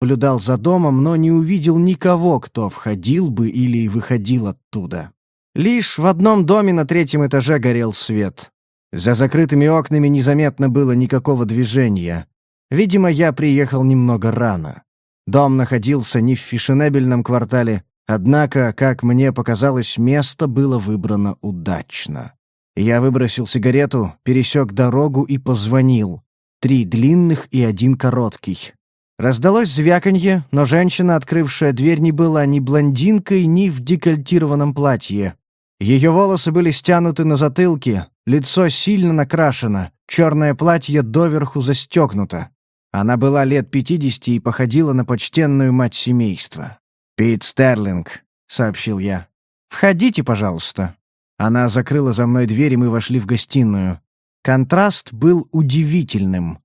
наблюдал за домом, но не увидел никого, кто входил бы или выходил оттуда. Лишь в одном доме на третьем этаже горел свет. За закрытыми окнами незаметно было никакого движения. Видимо, я приехал немного рано. Дом находился не в фешенебельном квартале, однако, как мне показалось, место было выбрано удачно. Я выбросил сигарету, пересек дорогу и позвонил. Три длинных и один короткий. Раздалось звяканье, но женщина, открывшая дверь, не была ни блондинкой, ни в декольтированном платье. Ее волосы были стянуты на затылке, лицо сильно накрашено, черное платье доверху застегнуто. Она была лет пятидесяти и походила на почтенную мать семейства. «Пит Стерлинг», — сообщил я. «Входите, пожалуйста». Она закрыла за мной дверь, и мы вошли в гостиную. Контраст был удивительным.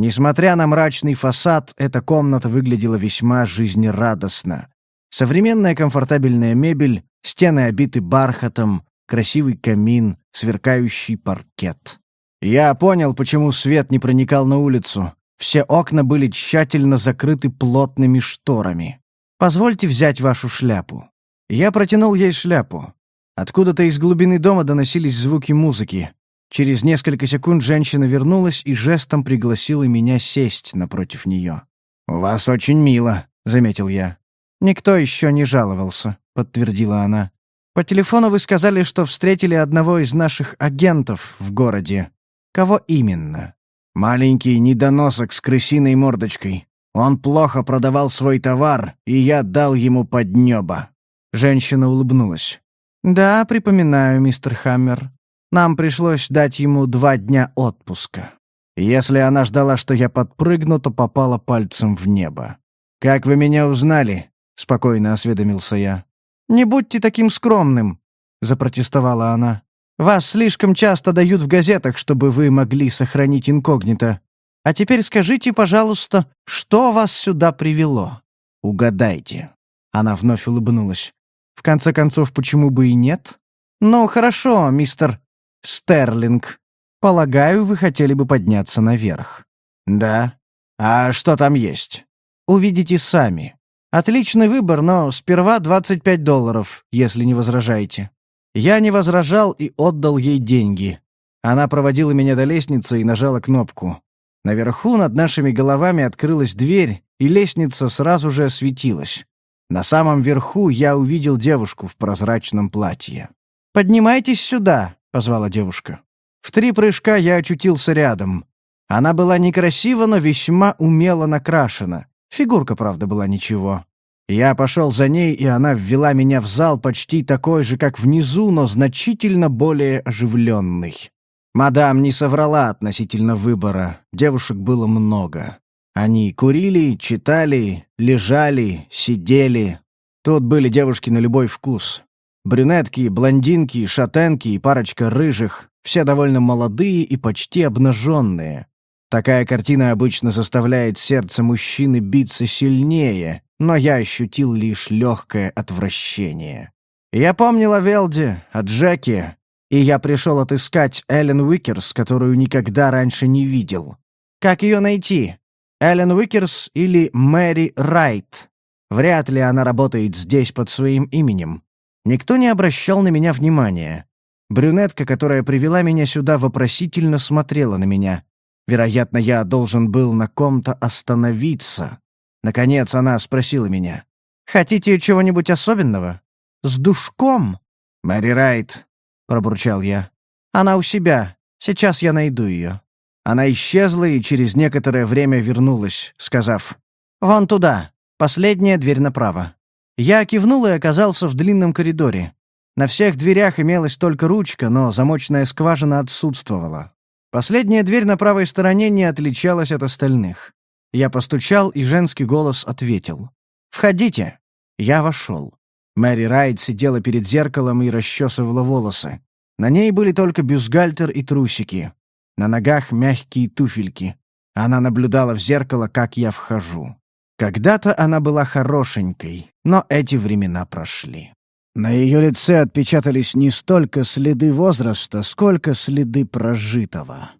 Несмотря на мрачный фасад, эта комната выглядела весьма жизнерадостно. Современная комфортабельная мебель, стены обиты бархатом, красивый камин, сверкающий паркет. Я понял, почему свет не проникал на улицу. Все окна были тщательно закрыты плотными шторами. «Позвольте взять вашу шляпу». Я протянул ей шляпу. Откуда-то из глубины дома доносились звуки музыки. Через несколько секунд женщина вернулась и жестом пригласила меня сесть напротив нее. «У вас очень мило», — заметил я. «Никто еще не жаловался», — подтвердила она. «По телефону вы сказали, что встретили одного из наших агентов в городе. Кого именно?» «Маленький недоносок с крысиной мордочкой. Он плохо продавал свой товар, и я дал ему поднёба». Женщина улыбнулась. «Да, припоминаю, мистер Хаммер. Нам пришлось дать ему два дня отпуска. Если она ждала, что я подпрыгну, то попала пальцем в небо. «Как вы меня узнали?» — спокойно осведомился я. «Не будьте таким скромным», — запротестовала она. «Вас слишком часто дают в газетах, чтобы вы могли сохранить инкогнито. А теперь скажите, пожалуйста, что вас сюда привело?» «Угадайте». Она вновь улыбнулась. «В конце концов, почему бы и нет?» «Ну, хорошо, мистер Стерлинг. Полагаю, вы хотели бы подняться наверх». «Да. А что там есть?» «Увидите сами. Отличный выбор, но сперва 25 долларов, если не возражаете. Я не возражал и отдал ей деньги. Она проводила меня до лестницы и нажала кнопку. Наверху над нашими головами открылась дверь, и лестница сразу же осветилась. На самом верху я увидел девушку в прозрачном платье. «Поднимайтесь сюда», — позвала девушка. В три прыжка я очутился рядом. Она была некрасива, но весьма умело накрашена. Фигурка, правда, была ничего. Я пошел за ней, и она ввела меня в зал почти такой же, как внизу, но значительно более оживленный. Мадам не соврала относительно выбора. Девушек было много. Они курили, читали, лежали, сидели. Тут были девушки на любой вкус. Брюнетки, блондинки, шатенки и парочка рыжих. Все довольно молодые и почти обнаженные. Такая картина обычно заставляет сердце мужчины биться сильнее, но я ощутил лишь легкое отвращение. Я помнил о Велде, о Джеке, и я пришел отыскать Эллен Уикерс, которую никогда раньше не видел. Как ее найти? Эллен Уикерс или Мэри Райт? Вряд ли она работает здесь под своим именем. Никто не обращал на меня внимания. Брюнетка, которая привела меня сюда, вопросительно смотрела на меня. Вероятно, я должен был на ком-то остановиться. Наконец она спросила меня. «Хотите чего-нибудь особенного? С душком?» «Мэри Райт», — пробурчал я. «Она у себя. Сейчас я найду ее». Она исчезла и через некоторое время вернулась, сказав «Вон туда, последняя дверь направо». Я кивнул и оказался в длинном коридоре. На всех дверях имелась только ручка, но замочная скважина отсутствовала. Последняя дверь на правой стороне не отличалась от остальных. Я постучал, и женский голос ответил. «Входите». Я вошел. Мэри Райт сидела перед зеркалом и расчесывала волосы. На ней были только бюстгальтер и трусики. На ногах мягкие туфельки. Она наблюдала в зеркало, как я вхожу. Когда-то она была хорошенькой, но эти времена прошли. На ее лице отпечатались не столько следы возраста, сколько следы прожитого.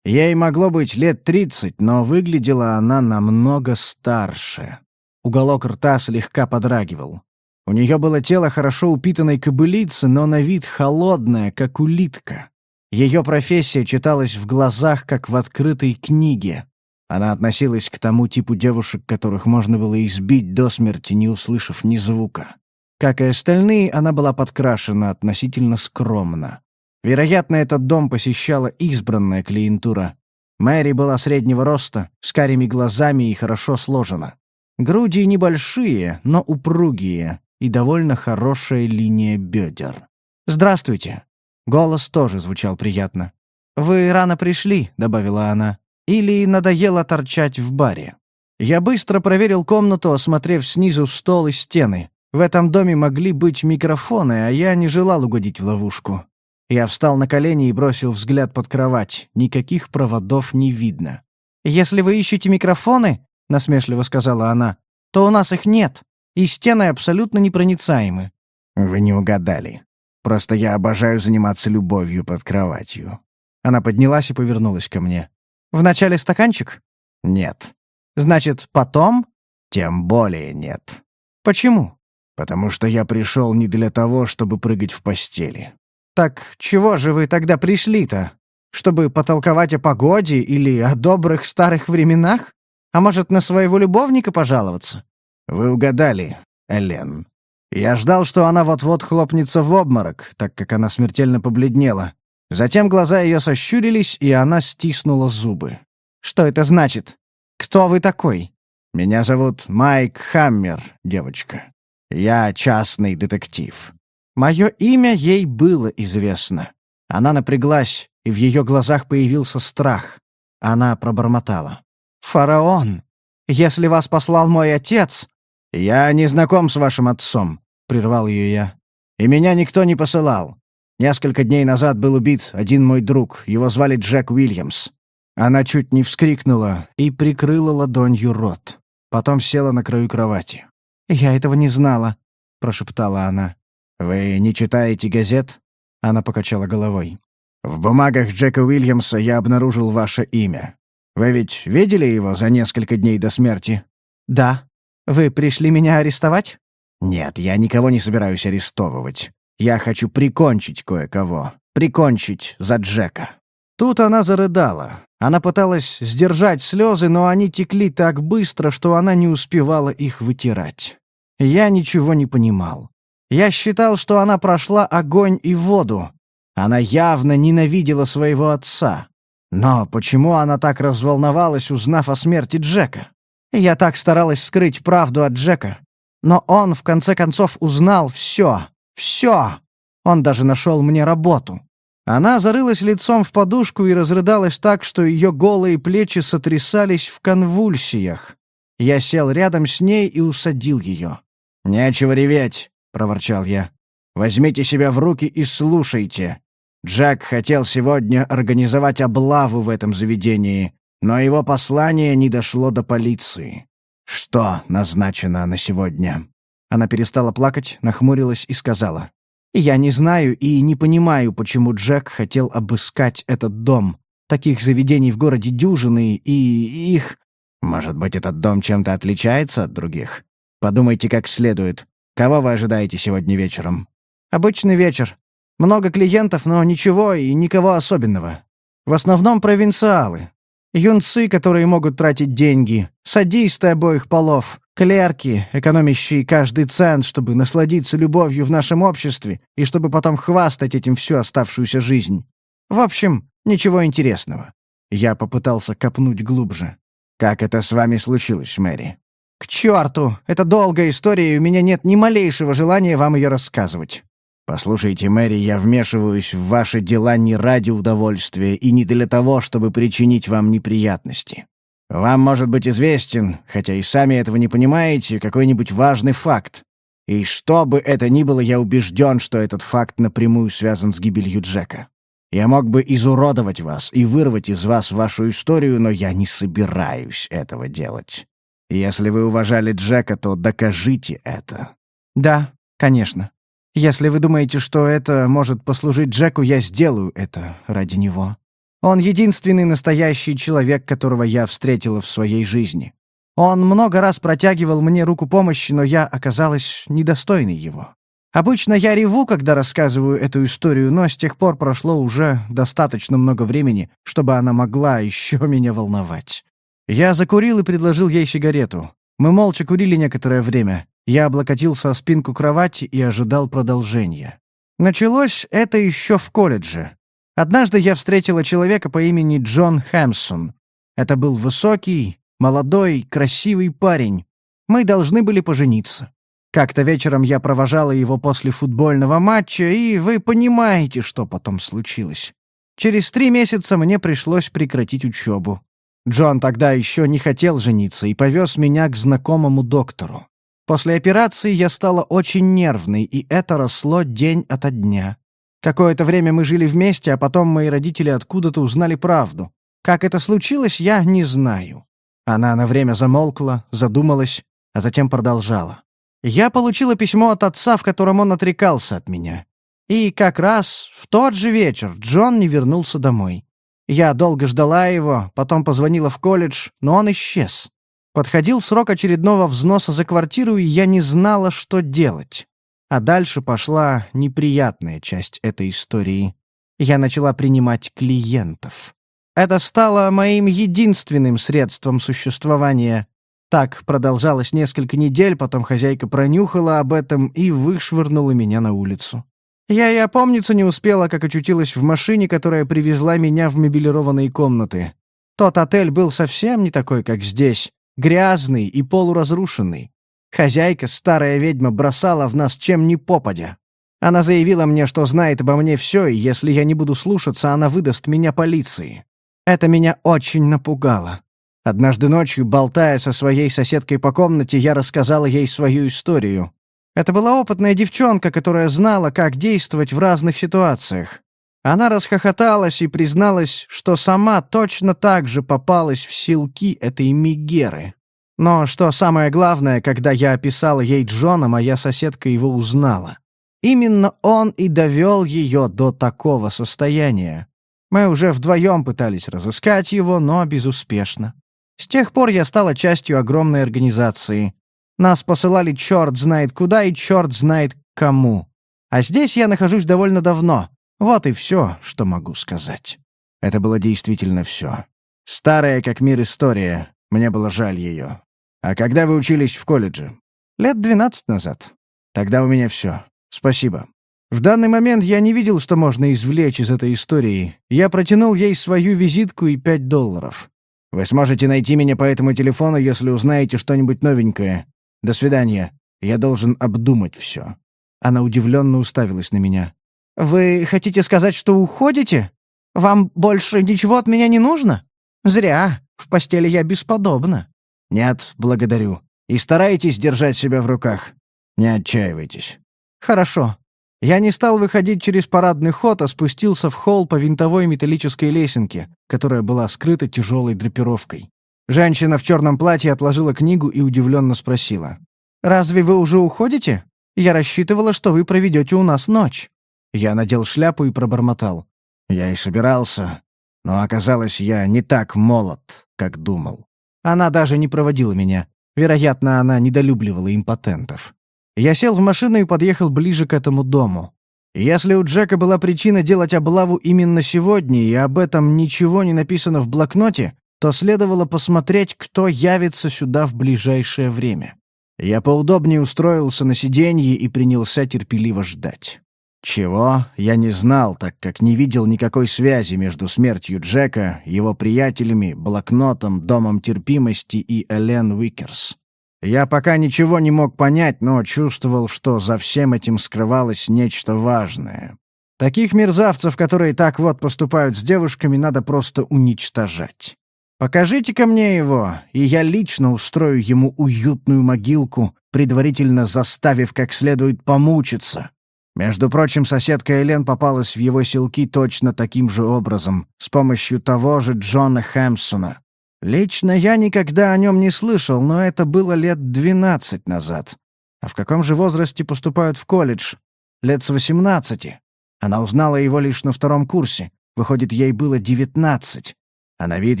Ей могло быть лет тридцать, но выглядела она намного старше. Уголок рта слегка подрагивал. У нее было тело хорошо упитанной кобылицы, но на вид холодное, как улитка. Ее профессия читалась в глазах, как в открытой книге. Она относилась к тому типу девушек, которых можно было избить до смерти, не услышав ни звука. Как и остальные, она была подкрашена относительно скромно. Вероятно, этот дом посещала избранная клиентура. Мэри была среднего роста, с карими глазами и хорошо сложена. Груди небольшие, но упругие, и довольно хорошая линия бедер. «Здравствуйте». Голос тоже звучал приятно. «Вы рано пришли», — добавила она. «Или надоело торчать в баре». Я быстро проверил комнату, осмотрев снизу стол и стены. В этом доме могли быть микрофоны, а я не желал угодить в ловушку. Я встал на колени и бросил взгляд под кровать. Никаких проводов не видно. «Если вы ищете микрофоны», — насмешливо сказала она, — «то у нас их нет и стены абсолютно непроницаемы». «Вы не угадали. Просто я обожаю заниматься любовью под кроватью». Она поднялась и повернулась ко мне. «Вначале стаканчик?» «Нет». «Значит, потом?» «Тем более нет». «Почему?» «Потому что я пришел не для того, чтобы прыгать в постели». «Так чего же вы тогда пришли-то? Чтобы потолковать о погоде или о добрых старых временах? А может, на своего любовника пожаловаться?» «Вы угадали, Элен. Я ждал, что она вот-вот хлопнется в обморок, так как она смертельно побледнела. Затем глаза ее сощурились, и она стиснула зубы. «Что это значит? Кто вы такой?» «Меня зовут Майк Хаммер, девочка. Я частный детектив». Мое имя ей было известно. Она напряглась, и в ее глазах появился страх. Она пробормотала. «Фараон, если вас послал мой отец, «Я не знаком с вашим отцом», — прервал ее я. «И меня никто не посылал. Несколько дней назад был убит один мой друг, его звали Джек Уильямс». Она чуть не вскрикнула и прикрыла ладонью рот. Потом села на краю кровати. «Я этого не знала», — прошептала она. «Вы не читаете газет?» Она покачала головой. «В бумагах Джека Уильямса я обнаружил ваше имя. Вы ведь видели его за несколько дней до смерти?» «Да», «Вы пришли меня арестовать?» «Нет, я никого не собираюсь арестовывать. Я хочу прикончить кое-кого. Прикончить за Джека». Тут она зарыдала. Она пыталась сдержать слезы, но они текли так быстро, что она не успевала их вытирать. Я ничего не понимал. Я считал, что она прошла огонь и воду. Она явно ненавидела своего отца. Но почему она так разволновалась, узнав о смерти Джека? Я так старалась скрыть правду от Джека. Но он, в конце концов, узнал все. Все. Он даже нашел мне работу. Она зарылась лицом в подушку и разрыдалась так, что ее голые плечи сотрясались в конвульсиях. Я сел рядом с ней и усадил ее. «Нечего реветь», — проворчал я. «Возьмите себя в руки и слушайте. Джек хотел сегодня организовать облаву в этом заведении. Но его послание не дошло до полиции. Что назначено на сегодня? Она перестала плакать, нахмурилась и сказала. «Я не знаю и не понимаю, почему Джек хотел обыскать этот дом. Таких заведений в городе дюжины, и их...» «Может быть, этот дом чем-то отличается от других? Подумайте как следует. Кого вы ожидаете сегодня вечером?» «Обычный вечер. Много клиентов, но ничего и никого особенного. В основном провинциалы. Юнцы, которые могут тратить деньги, садисты обоих полов, клерки, экономящие каждый цент, чтобы насладиться любовью в нашем обществе и чтобы потом хвастать этим всю оставшуюся жизнь. В общем, ничего интересного. Я попытался копнуть глубже. «Как это с вами случилось, Мэри?» «К черту! Это долгая история, и у меня нет ни малейшего желания вам ее рассказывать. «Послушайте, Мэри, я вмешиваюсь в ваши дела не ради удовольствия и не для того, чтобы причинить вам неприятности. Вам может быть известен, хотя и сами этого не понимаете, какой-нибудь важный факт. И что бы это ни было, я убежден, что этот факт напрямую связан с гибелью Джека. Я мог бы изуродовать вас и вырвать из вас вашу историю, но я не собираюсь этого делать. Если вы уважали Джека, то докажите это». «Да, конечно», если вы думаете, что это может послужить Джеку, я сделаю это ради него. Он единственный настоящий человек, которого я встретила в своей жизни. Он много раз протягивал мне руку помощи, но я оказалась недостойной его. Обычно я реву, когда рассказываю эту историю, но с тех пор прошло уже достаточно много времени, чтобы она могла еще меня волновать. Я закурил и предложил ей сигарету. Мы молча курили некоторое время. Я облокотился о спинку кровати и ожидал продолжения. Началось это еще в колледже. Однажды я встретила человека по имени Джон Хэмсон. Это был высокий, молодой, красивый парень. Мы должны были пожениться. Как-то вечером я провожала его после футбольного матча, и вы понимаете, что потом случилось. Через три месяца мне пришлось прекратить учебу. Джон тогда еще не хотел жениться и повез меня к знакомому доктору. После операции я стала очень нервной, и это росло день ото дня. Какое-то время мы жили вместе, а потом мои родители откуда-то узнали правду. Как это случилось, я не знаю. Она на время замолкла, задумалась, а затем продолжала. Я получила письмо от отца, в котором он отрекался от меня. И как раз в тот же вечер Джон не вернулся домой. Я долго ждала его, потом позвонила в колледж, но он исчез. Подходил срок очередного взноса за квартиру, и я не знала, что делать. А дальше пошла неприятная часть этой истории. Я начала принимать клиентов. Это стало моим единственным средством существования. Так продолжалось несколько недель, потом хозяйка пронюхала об этом и вышвырнула меня на улицу. Я и опомниться не успела, как очутилась в машине, которая привезла меня в мебелированные комнаты. Тот отель был совсем не такой, как здесь, грязный и полуразрушенный. Хозяйка, старая ведьма, бросала в нас чем ни попадя. Она заявила мне, что знает обо мне все, и если я не буду слушаться, она выдаст меня полиции. Это меня очень напугало. Однажды ночью, болтая со своей соседкой по комнате, я рассказала ей свою историю. Это была опытная девчонка, которая знала, как действовать в разных ситуациях. Она расхохоталась и призналась, что сама точно так же попалась в силки этой Мигеры. Но что самое главное, когда я описала ей Джона, моя соседка его узнала. Именно он и довел ее до такого состояния. Мы уже вдвоем пытались разыскать его, но безуспешно. С тех пор я стала частью огромной организации. Нас посылали черт знает куда и черт знает кому. А здесь я нахожусь довольно давно. Вот и все, что могу сказать. Это было действительно все. Старая как мир история. Мне было жаль ее. А когда вы учились в колледже? Лет двенадцать назад. Тогда у меня все. Спасибо. В данный момент я не видел, что можно извлечь из этой истории. Я протянул ей свою визитку и пять долларов. Вы сможете найти меня по этому телефону, если узнаете что-нибудь новенькое. До свидания. Я должен обдумать все». Она удивленно уставилась на меня. «Вы хотите сказать, что уходите? Вам больше ничего от меня не нужно? Зря. В постели я бесподобна». «Нет, благодарю. И старайтесь держать себя в руках. Не отчаивайтесь». «Хорошо». Я не стал выходить через парадный ход, а спустился в холл по винтовой металлической лесенке, которая была скрыта тяжелой драпировкой. Женщина в черном платье отложила книгу и удивленно спросила. «Разве вы уже уходите? Я рассчитывала, что вы проведете у нас ночь». Я надел шляпу и пробормотал. «Я и собирался, но оказалось, я не так молод, как думал». Она даже не проводила меня. Вероятно, она недолюбливала импотентов. Я сел в машину и подъехал ближе к этому дому. Если у Джека была причина делать облаву именно сегодня, и об этом ничего не написано в блокноте, то следовало посмотреть, кто явится сюда в ближайшее время. Я поудобнее устроился на сиденье и принялся терпеливо ждать. Чего, я не знал, так как не видел никакой связи между смертью Джека, его приятелями, блокнотом, домом терпимости и Элен Уикерс. Я пока ничего не мог понять, но чувствовал, что за всем этим скрывалось нечто важное. Таких мерзавцев, которые так вот поступают с девушками, надо просто уничтожать. Покажите-ка мне его, и я лично устрою ему уютную могилку, предварительно заставив как следует помучиться. Между прочим, соседка Элен попалась в его селки точно таким же образом, с помощью того же Джона Хэмпсона. Лично я никогда о нем не слышал, но это было лет двенадцать назад. А в каком же возрасте поступают в колледж? Лет с восемнадцати. Она узнала его лишь на втором курсе. Выходит, ей было девятнадцать а на вид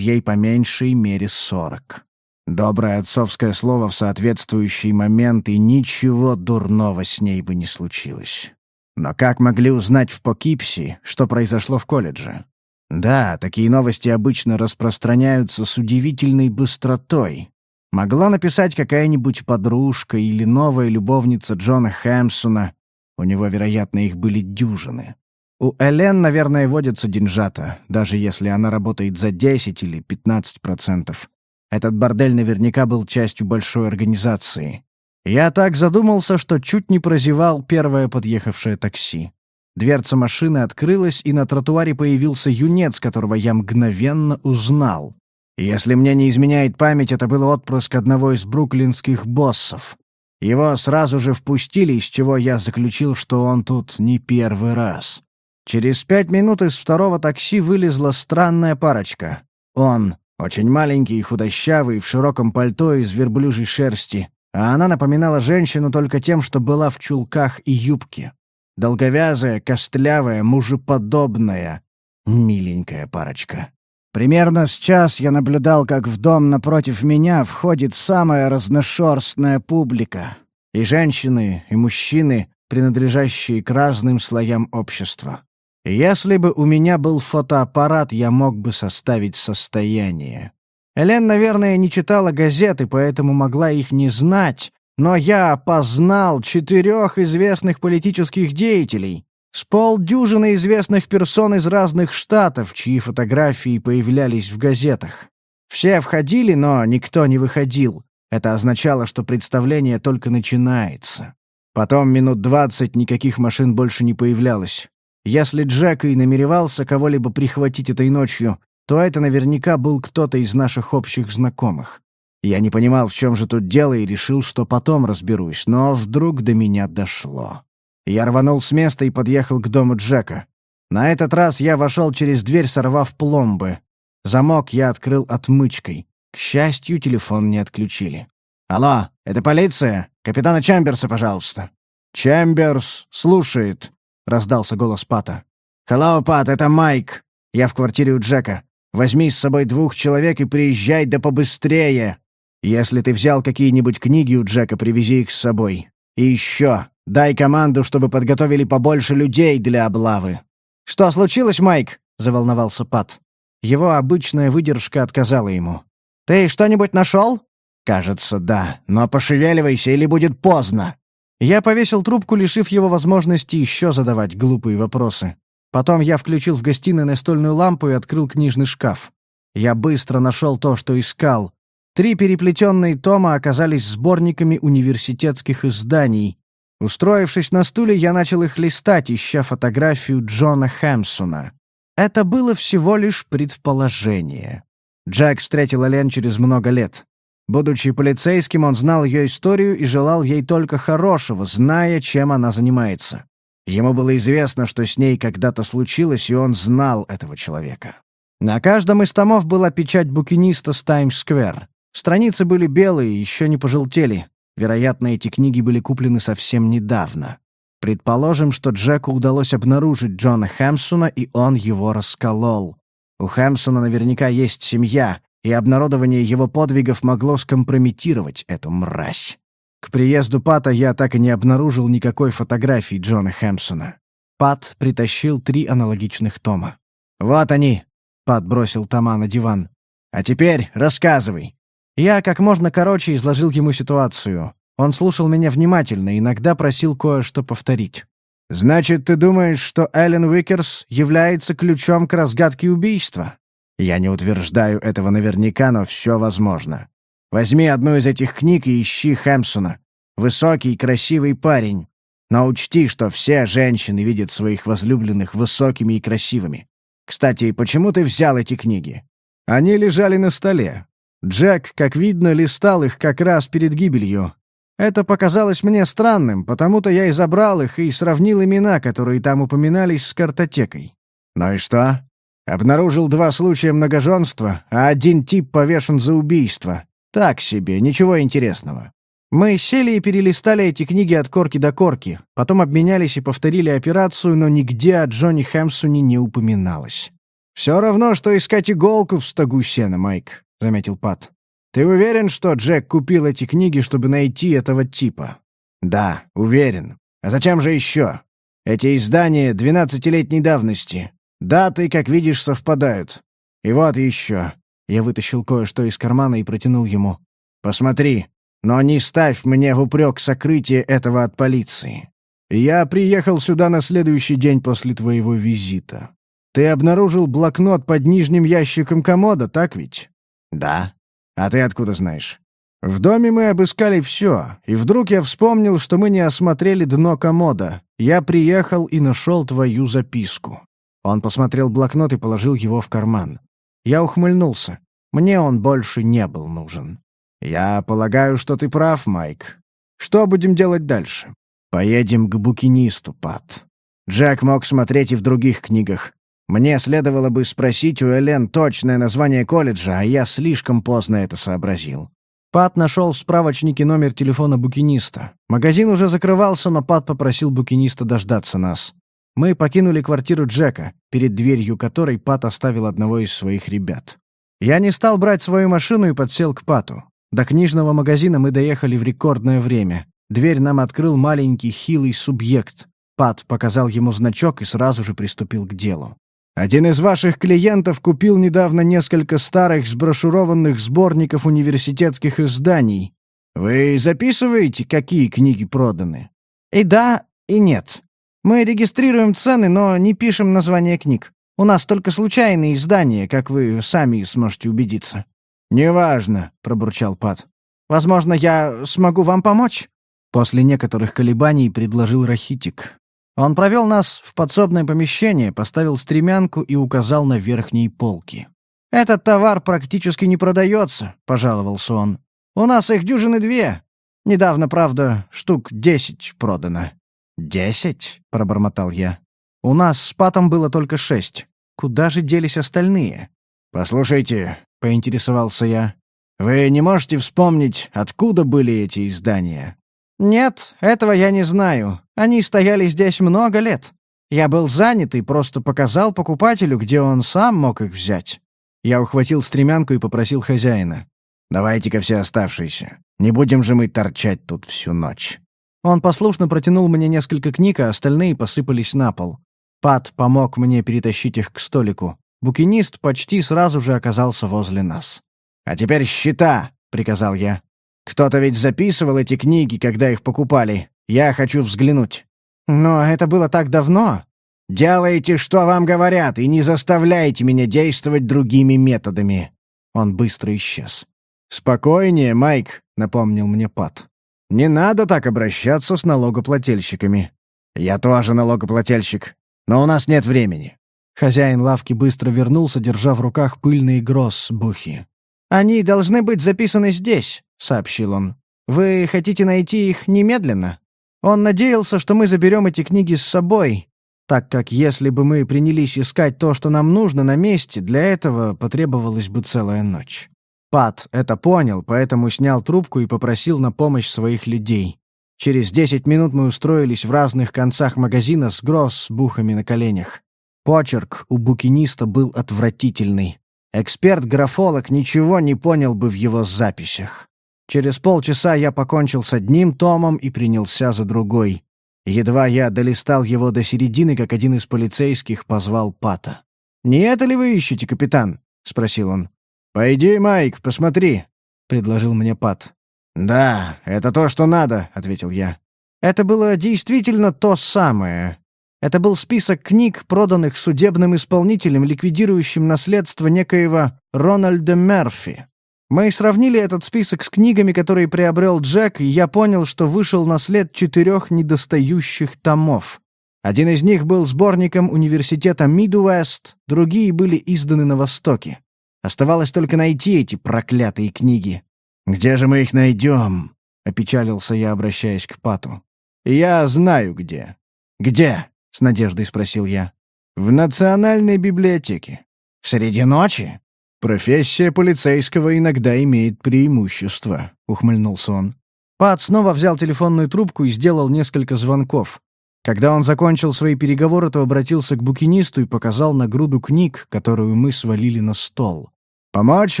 ей по меньшей мере сорок. Доброе отцовское слово в соответствующий момент, и ничего дурного с ней бы не случилось. Но как могли узнать в Покипси, что произошло в колледже? Да, такие новости обычно распространяются с удивительной быстротой. Могла написать какая-нибудь подружка или новая любовница Джона Хэмсона. У него, вероятно, их были дюжины. У Элен, наверное, водятся деньжата, даже если она работает за 10 или 15 процентов. Этот бордель наверняка был частью большой организации. Я так задумался, что чуть не прозевал первое подъехавшее такси. Дверца машины открылась, и на тротуаре появился юнец, которого я мгновенно узнал. Если мне не изменяет память, это был отпрыск одного из бруклинских боссов. Его сразу же впустили, из чего я заключил, что он тут не первый раз. Через пять минут из второго такси вылезла странная парочка. Он, очень маленький и худощавый, в широком пальто из верблюжьей шерсти, а она напоминала женщину только тем, что была в чулках и юбке. Долговязая, костлявая, мужеподобная. Миленькая парочка. Примерно с час я наблюдал, как в дом напротив меня входит самая разношерстная публика. И женщины, и мужчины, принадлежащие к разным слоям общества. Если бы у меня был фотоаппарат, я мог бы составить состояние. Элен, наверное, не читала газеты, поэтому могла их не знать, но я опознал четырех известных политических деятелей, с полдюжины известных персон из разных штатов, чьи фотографии появлялись в газетах. Все входили, но никто не выходил. Это означало, что представление только начинается. Потом минут двадцать никаких машин больше не появлялось. Если Джек и намеревался кого-либо прихватить этой ночью, то это наверняка был кто-то из наших общих знакомых. Я не понимал, в чем же тут дело, и решил, что потом разберусь, но вдруг до меня дошло. Я рванул с места и подъехал к дому Джека. На этот раз я вошел через дверь, сорвав пломбы. Замок я открыл отмычкой. К счастью, телефон не отключили. «Алло, это полиция? Капитана Чамберса, пожалуйста». «Чамберс слушает», — раздался голос Пата. «Hello, Пат, это Майк. Я в квартире у Джека. Возьми с собой двух человек и приезжай да побыстрее. Если ты взял какие-нибудь книги у Джека, привези их с собой. И еще, дай команду, чтобы подготовили побольше людей для облавы». «Что случилось, Майк?» — заволновался Пат. Его обычная выдержка отказала ему. «Ты что-нибудь нашел?» «Кажется, да. Но пошевеливайся, или будет поздно». Я повесил трубку, лишив его возможности еще задавать глупые вопросы. Потом я включил в гостиной настольную лампу и открыл книжный шкаф. Я быстро нашел то, что искал, Три переплетенные тома оказались сборниками университетских изданий. Устроившись на стуле, я начал их листать, ища фотографию Джона Хэмсона. Это было всего лишь предположение. Джек встретил Элен через много лет. Будучи полицейским, он знал ее историю и желал ей только хорошего, зная, чем она занимается. Ему было известно, что с ней когда-то случилось, и он знал этого человека. На каждом из томов была печать букиниста с Таймс-сквер. Страницы были белые, еще не пожелтели. Вероятно, эти книги были куплены совсем недавно. Предположим, что Джеку удалось обнаружить Джона Хэмсона, и он его расколол. У Хэмсона наверняка есть семья, и обнародование его подвигов могло скомпрометировать эту мразь. К приезду Пата я так и не обнаружил никакой фотографии Джона Хэмсона. Пат притащил три аналогичных тома. «Вот они!» — Пат бросил тома на диван. «А теперь рассказывай. Я как можно короче изложил ему ситуацию. Он слушал меня внимательно, иногда просил кое-что повторить. «Значит, ты думаешь, что Эллен Уикерс является ключом к разгадке убийства?» «Я не утверждаю этого наверняка, но все возможно. Возьми одну из этих книг и ищи Хэмпсона. Высокий, красивый парень. Но учти, что все женщины видят своих возлюбленных высокими и красивыми. Кстати, почему ты взял эти книги?» «Они лежали на столе. Джек, как видно, листал их как раз перед гибелью. Это показалось мне странным, потому-то я и забрал их и сравнил имена, которые там упоминались, с картотекой. Ну и что? Обнаружил два случая многоженства, а один тип повешен за убийство. Так себе, ничего интересного. Мы сели и перелистали эти книги от корки до корки, потом обменялись и повторили операцию, но нигде о Джонни Хэмсоне не упоминалось. «Все равно, что искать иголку в стогу сена, Майк», — заметил Пат. Ты уверен, что Джек купил эти книги, чтобы найти этого типа? Да, уверен. А зачем же еще? Эти издания двенадцатилетней давности. Даты, как видишь, совпадают. И вот еще. Я вытащил кое-что из кармана и протянул ему. Посмотри, но не ставь мне в упрек сокрытие этого от полиции. Я приехал сюда на следующий день после твоего визита. Ты обнаружил блокнот под нижним ящиком комода, так ведь? Да. А ты откуда знаешь? В доме мы обыскали все, и вдруг я вспомнил, что мы не осмотрели дно комода. Я приехал и нашел твою записку. Он посмотрел блокнот и положил его в карман. Я ухмыльнулся. Мне он больше не был нужен. Я полагаю, что ты прав, Майк. Что будем делать дальше? Поедем к букинисту, Пат. Джек мог смотреть и в других книгах. Мне следовало бы спросить у Элен точное название колледжа, а я слишком поздно это сообразил. Пат нашел в справочнике номер телефона букиниста. Магазин уже закрывался, но Пат попросил букиниста дождаться нас. Мы покинули квартиру Джека, перед дверью которой Пат оставил одного из своих ребят. Я не стал брать свою машину и подсел к Пату. До книжного магазина мы доехали в рекордное время. Дверь нам открыл маленький хилый субъект. Пат показал ему значок и сразу же приступил к делу. Один из ваших клиентов купил недавно несколько старых сброшурованных сборников университетских изданий. Вы записываете, какие книги проданы? И да, и нет. Мы регистрируем цены, но не пишем названия книг. У нас только случайные издания, как вы сами сможете убедиться. «Неважно», — пробурчал Пат. «Возможно, я смогу вам помочь?» После некоторых колебаний предложил Рахитик. Он провел нас в подсобное помещение, поставил стремянку и указал на верхние полки. «Этот товар практически не продается», — пожаловался он. «У нас их дюжины две. Недавно, правда, штук десять продано». «Десять?» — пробормотал я. «У нас с Патом было только шесть. Куда же делись остальные?» «Послушайте», — поинтересовался я, — «вы не можете вспомнить, откуда были эти издания?» «Нет, этого я не знаю. Они стояли здесь много лет. Я был занят и просто показал покупателю, где он сам мог их взять». Я ухватил стремянку и попросил хозяина. «Давайте-ка все оставшиеся. Не будем же мы торчать тут всю ночь». Он послушно протянул мне несколько книг, а остальные посыпались на пол. Пат помог мне перетащить их к столику. Букинист почти сразу же оказался возле нас. «А теперь счета!» — приказал я. Кто-то ведь записывал эти книги, когда их покупали. Я хочу взглянуть. Но это было так давно. Делайте, что вам говорят, и не заставляйте меня действовать другими методами. Он быстро исчез. «Спокойнее, Майк», — напомнил мне Пат. «Не надо так обращаться с налогоплательщиками». «Я тоже налогоплательщик, но у нас нет времени». Хозяин лавки быстро вернулся, держа в руках пыльный гросс-бухи. «Они должны быть записаны здесь», — сообщил он. «Вы хотите найти их немедленно?» Он надеялся, что мы заберем эти книги с собой, так как если бы мы принялись искать то, что нам нужно на месте, для этого потребовалась бы целая ночь. Пат это понял, поэтому снял трубку и попросил на помощь своих людей. Через десять минут мы устроились в разных концах магазина с гросс-бухами на коленях. Почерк у букиниста был отвратительный. Эксперт-графолог ничего не понял бы в его записях. Через полчаса я покончил с одним томом и принялся за другой. Едва я долистал его до середины, как один из полицейских позвал Пата. «Не это ли вы ищете, капитан?» — спросил он. «Пойди, Майк, посмотри», — предложил мне Пат. «Да, это то, что надо», — ответил я. Это было действительно то самое. Это был список книг, проданных судебным исполнителем, ликвидирующим наследство некоего Рональда Мерфи. Мы сравнили этот список с книгами, которые приобрел Джек, и я понял, что вышел на след четырех недостающих томов. Один из них был сборником университета Мидуэст, другие были изданы на Востоке. Оставалось только найти эти проклятые книги. «Где же мы их найдем?» — опечалился я, обращаясь к Пату. «Я знаю, где». «Где?» — с надеждой спросил я. «В Национальной библиотеке». «Среди ночи?» «Профессия полицейского иногда имеет преимущество», — ухмыльнулся он. Пат снова взял телефонную трубку и сделал несколько звонков. Когда он закончил свои переговоры, то обратился к букинисту и показал на груду книг, которую мы свалили на стол. «Помочь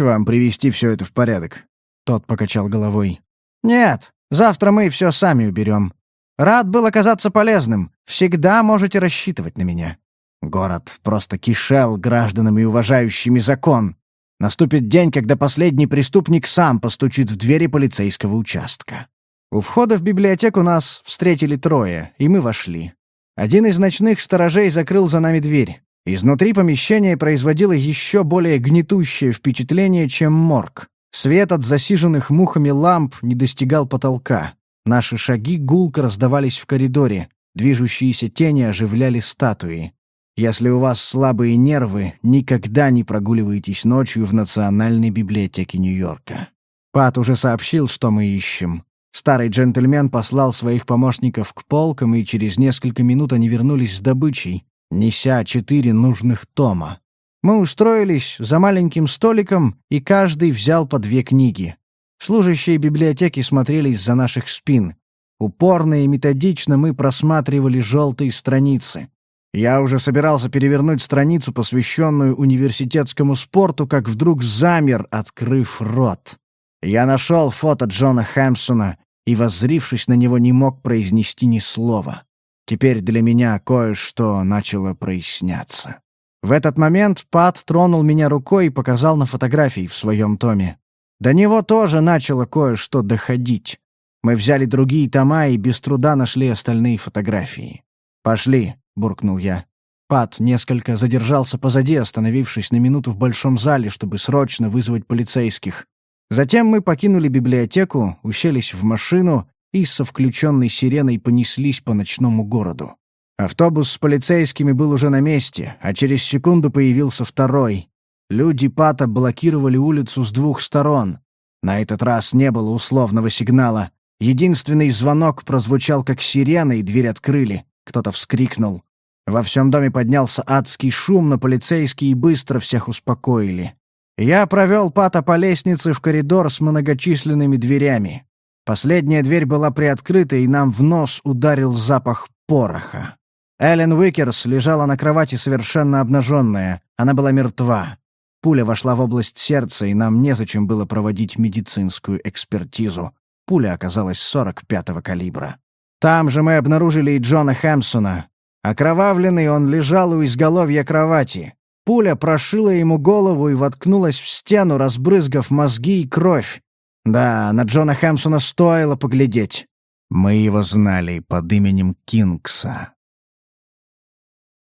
вам привести все это в порядок?» Тот покачал головой. «Нет, завтра мы все сами уберем. Рад был оказаться полезным. Всегда можете рассчитывать на меня». Город просто кишел гражданами, уважающими закон. Наступит день, когда последний преступник сам постучит в двери полицейского участка. У входа в библиотеку нас встретили трое, и мы вошли. Один из ночных сторожей закрыл за нами дверь. Изнутри помещение производило еще более гнетущее впечатление, чем морг. Свет от засиженных мухами ламп не достигал потолка. Наши шаги гулко раздавались в коридоре. Движущиеся тени оживляли статуи. Если у вас слабые нервы, никогда не прогуливайтесь ночью в Национальной библиотеке Нью-Йорка. Пат уже сообщил, что мы ищем. Старый джентльмен послал своих помощников к полкам, и через несколько минут они вернулись с добычей, неся четыре нужных тома. Мы устроились за маленьким столиком, и каждый взял по две книги. Служащие библиотеки смотрелись за наших спин. Упорно и методично мы просматривали желтые страницы. Я уже собирался перевернуть страницу, посвященную университетскому спорту, как вдруг замер, открыв рот. Я нашел фото Джона Хэмпсона и, воззрившись на него, не мог произнести ни слова. Теперь для меня кое-что начало проясняться. В этот момент Пат тронул меня рукой и показал на фотографии в своем томе. До него тоже начало кое-что доходить. Мы взяли другие тома и без труда нашли остальные фотографии. «Пошли», — буркнул я. Пат несколько задержался позади, остановившись на минуту в большом зале, чтобы срочно вызвать полицейских. Затем мы покинули библиотеку, уселись в машину и со включенной сиреной понеслись по ночному городу. Автобус с полицейскими был уже на месте, а через секунду появился второй. Люди Пата блокировали улицу с двух сторон. На этот раз не было условного сигнала. Единственный звонок прозвучал как сирена, и дверь открыли. Кто-то вскрикнул. Во всем доме поднялся адский шум, но полицейские быстро всех успокоили. Я провел Пата по лестнице в коридор с многочисленными дверями. Последняя дверь была приоткрыта, и нам в нос ударил запах пороха. Эллен Уикерс лежала на кровати совершенно обнаженная. Она была мертва. Пуля вошла в область сердца, и нам незачем было проводить медицинскую экспертизу. Пуля оказалась 45-го калибра. Там же мы обнаружили и Джона Хэмпсона. Окровавленный он лежал у изголовья кровати. Пуля прошила ему голову и воткнулась в стену, разбрызгав мозги и кровь. Да, на Джона Хэмпсона стоило поглядеть. Мы его знали под именем Кингса.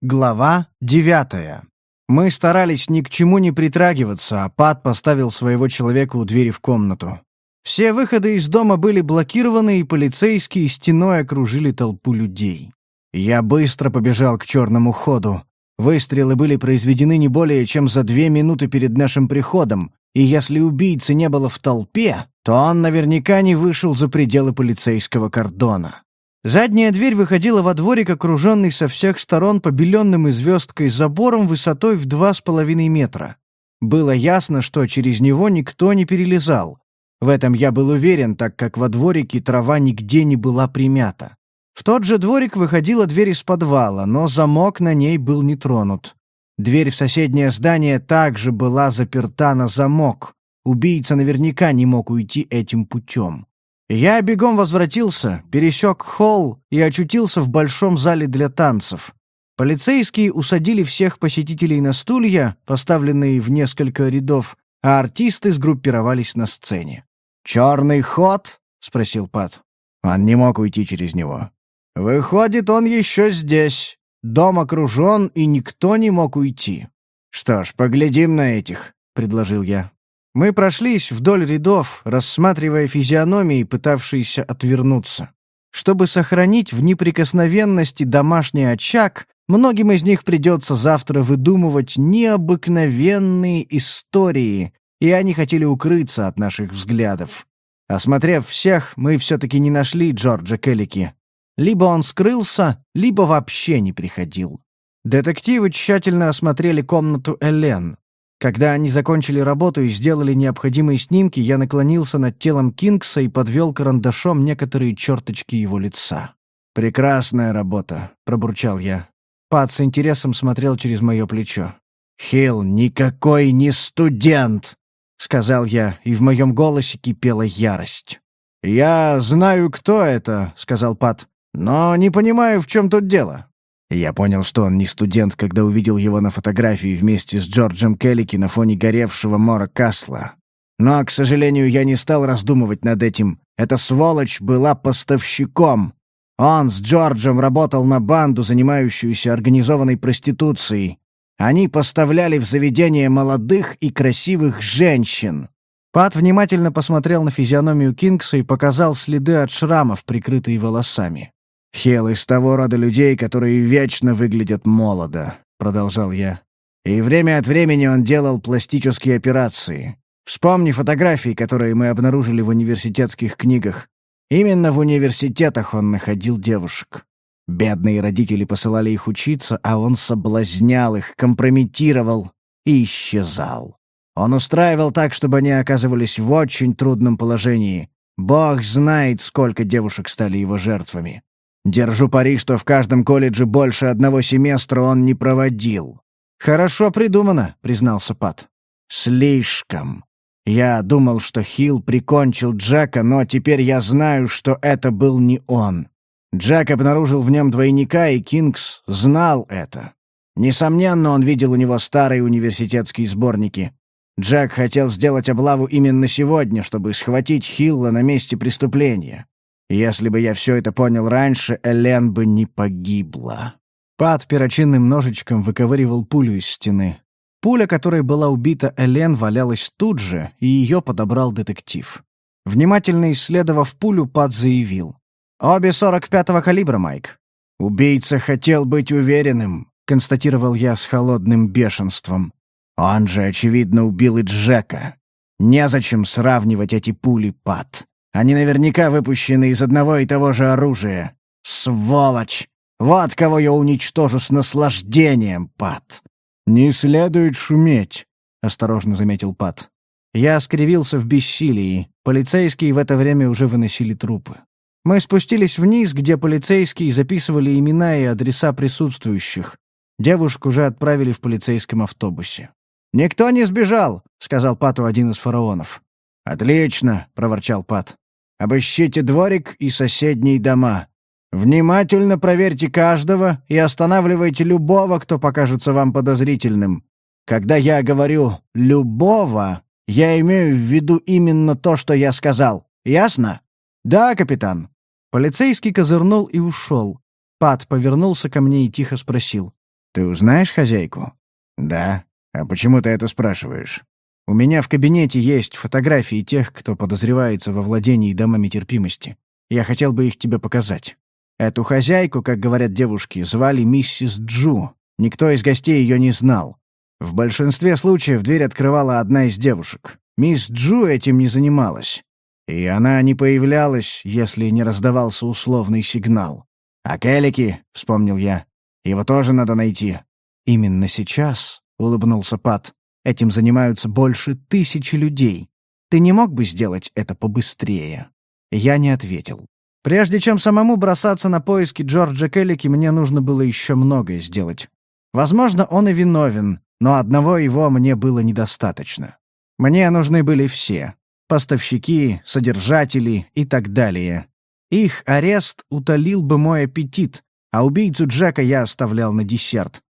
Глава девятая. Мы старались ни к чему не притрагиваться, а Пат поставил своего человека у двери в комнату. Все выходы из дома были блокированы, и полицейские стеной окружили толпу людей. Я быстро побежал к черному ходу. Выстрелы были произведены не более чем за две минуты перед нашим приходом, и если убийцы не было в толпе, то он наверняка не вышел за пределы полицейского кордона. Задняя дверь выходила во дворик, окруженный со всех сторон побеленным и звездкой забором высотой в два с половиной метра. Было ясно, что через него никто не перелезал, в этом я был уверен, так как во дворике трава нигде не была примята. В тот же дворик выходила дверь из подвала, но замок на ней был не тронут. Дверь в соседнее здание также была заперта на замок. Убийца наверняка не мог уйти этим путем. Я бегом возвратился, пересек холл и очутился в большом зале для танцев. Полицейские усадили всех посетителей на стулья, поставленные в несколько рядов, а артисты сгруппировались на сцене. «Черный ход?» — спросил Пат. Он не мог уйти через него. «Выходит, он еще здесь. Дом окружен, и никто не мог уйти». «Что ж, поглядим на этих», — предложил я. Мы прошлись вдоль рядов, рассматривая физиономии, пытавшиеся отвернуться. Чтобы сохранить в неприкосновенности домашний очаг, многим из них придется завтра выдумывать необыкновенные истории, и они хотели укрыться от наших взглядов. Осмотрев всех, мы все-таки не нашли Джорджа Келлики. Либо он скрылся, либо вообще не приходил. Детективы тщательно осмотрели комнату Элен. Когда они закончили работу и сделали необходимые снимки, я наклонился над телом Кингса и подвел карандашом некоторые черточки его лица. «Прекрасная работа», — пробурчал я. Пат с интересом смотрел через мое плечо. «Хилл никакой не студент!» сказал я, и в моем голосе кипела ярость. «Я знаю, кто это», — сказал Пат, — «но не понимаю, в чем тут дело». Я понял, что он не студент, когда увидел его на фотографии вместе с Джорджем Келлики на фоне горевшего Мора Касла. Но, к сожалению, я не стал раздумывать над этим. Эта сволочь была поставщиком. Он с Джорджем работал на банду, занимающуюся организованной проституцией. Они поставляли в заведение молодых и красивых женщин. Пат внимательно посмотрел на физиономию Кингса и показал следы от шрамов, прикрытые волосами. «Хел из того рода людей, которые вечно выглядят молодо», — продолжал я. «И время от времени он делал пластические операции. Вспомни фотографии, которые мы обнаружили в университетских книгах. Именно в университетах он находил девушек. Бедные родители посылали их учиться, а он соблазнял их, компрометировал и исчезал. Он устраивал так, чтобы они оказывались в очень трудном положении. Бог знает, сколько девушек стали его жертвами. Держу пари, что в каждом колледже больше одного семестра он не проводил. «Хорошо придумано», — признался Пат. «Слишком. Я думал, что Хилл прикончил Джека, но теперь я знаю, что это был не он. Джек обнаружил в нем двойника, и Кингс знал это. Несомненно, он видел у него старые университетские сборники. Джек хотел сделать облаву именно сегодня, чтобы схватить Хилла на месте преступления. Если бы я все это понял раньше, Элен бы не погибла. Пат перочинным ножичком выковыривал пулю из стены. Пуля, которой была убита Элен, валялась тут же, и ее подобрал детектив. Внимательно исследовав пулю, Пат заявил. «Обе 45-го калибра, Майк». «Убийца хотел быть уверенным», — констатировал я с холодным бешенством. «Он же, очевидно, убил и Джека. Незачем сравнивать эти пули, Пат. Они наверняка выпущены из одного и того же оружия. Сволочь! Вот кого я уничтожу с наслаждением, Пат!» «Не следует шуметь», — осторожно заметил Пат. Я скривился в бессилии. Полицейские в это время уже выносили трупы. Мы спустились вниз, где полицейские записывали имена и адреса присутствующих. Девушку уже отправили в полицейском автобусе. «Никто не сбежал», — сказал Пату один из фараонов. «Отлично», — проворчал Пат. «Обыщите дворик и соседние дома. Внимательно проверьте каждого и останавливайте любого, кто покажется вам подозрительным. Когда я говорю «любого», я имею в виду именно то, что я сказал. Ясно? Да, капитан. Полицейский козырнул и ушел. Пат повернулся ко мне и тихо спросил. «Ты узнаешь хозяйку?» «Да. А почему ты это спрашиваешь?» «У меня в кабинете есть фотографии тех, кто подозревается во владении домами терпимости. Я хотел бы их тебе показать. Эту хозяйку, как говорят девушки, звали миссис Джу. Никто из гостей ее не знал. В большинстве случаев дверь открывала одна из девушек. Мисс Джу этим не занималась. И она не появлялась, если не раздавался условный сигнал. «А Келлики», — вспомнил я, — «его тоже надо найти». «Именно сейчас», — улыбнулся Пат, — «этим занимаются больше тысячи людей. Ты не мог бы сделать это побыстрее?» Я не ответил. Прежде чем самому бросаться на поиски Джорджа Келлики, мне нужно было еще многое сделать. Возможно, он и виновен, но одного его мне было недостаточно. Мне нужны были все поставщики, содержатели и так далее. Их арест утолил бы мой аппетит, а убийцу Джека я оставлял на десерт.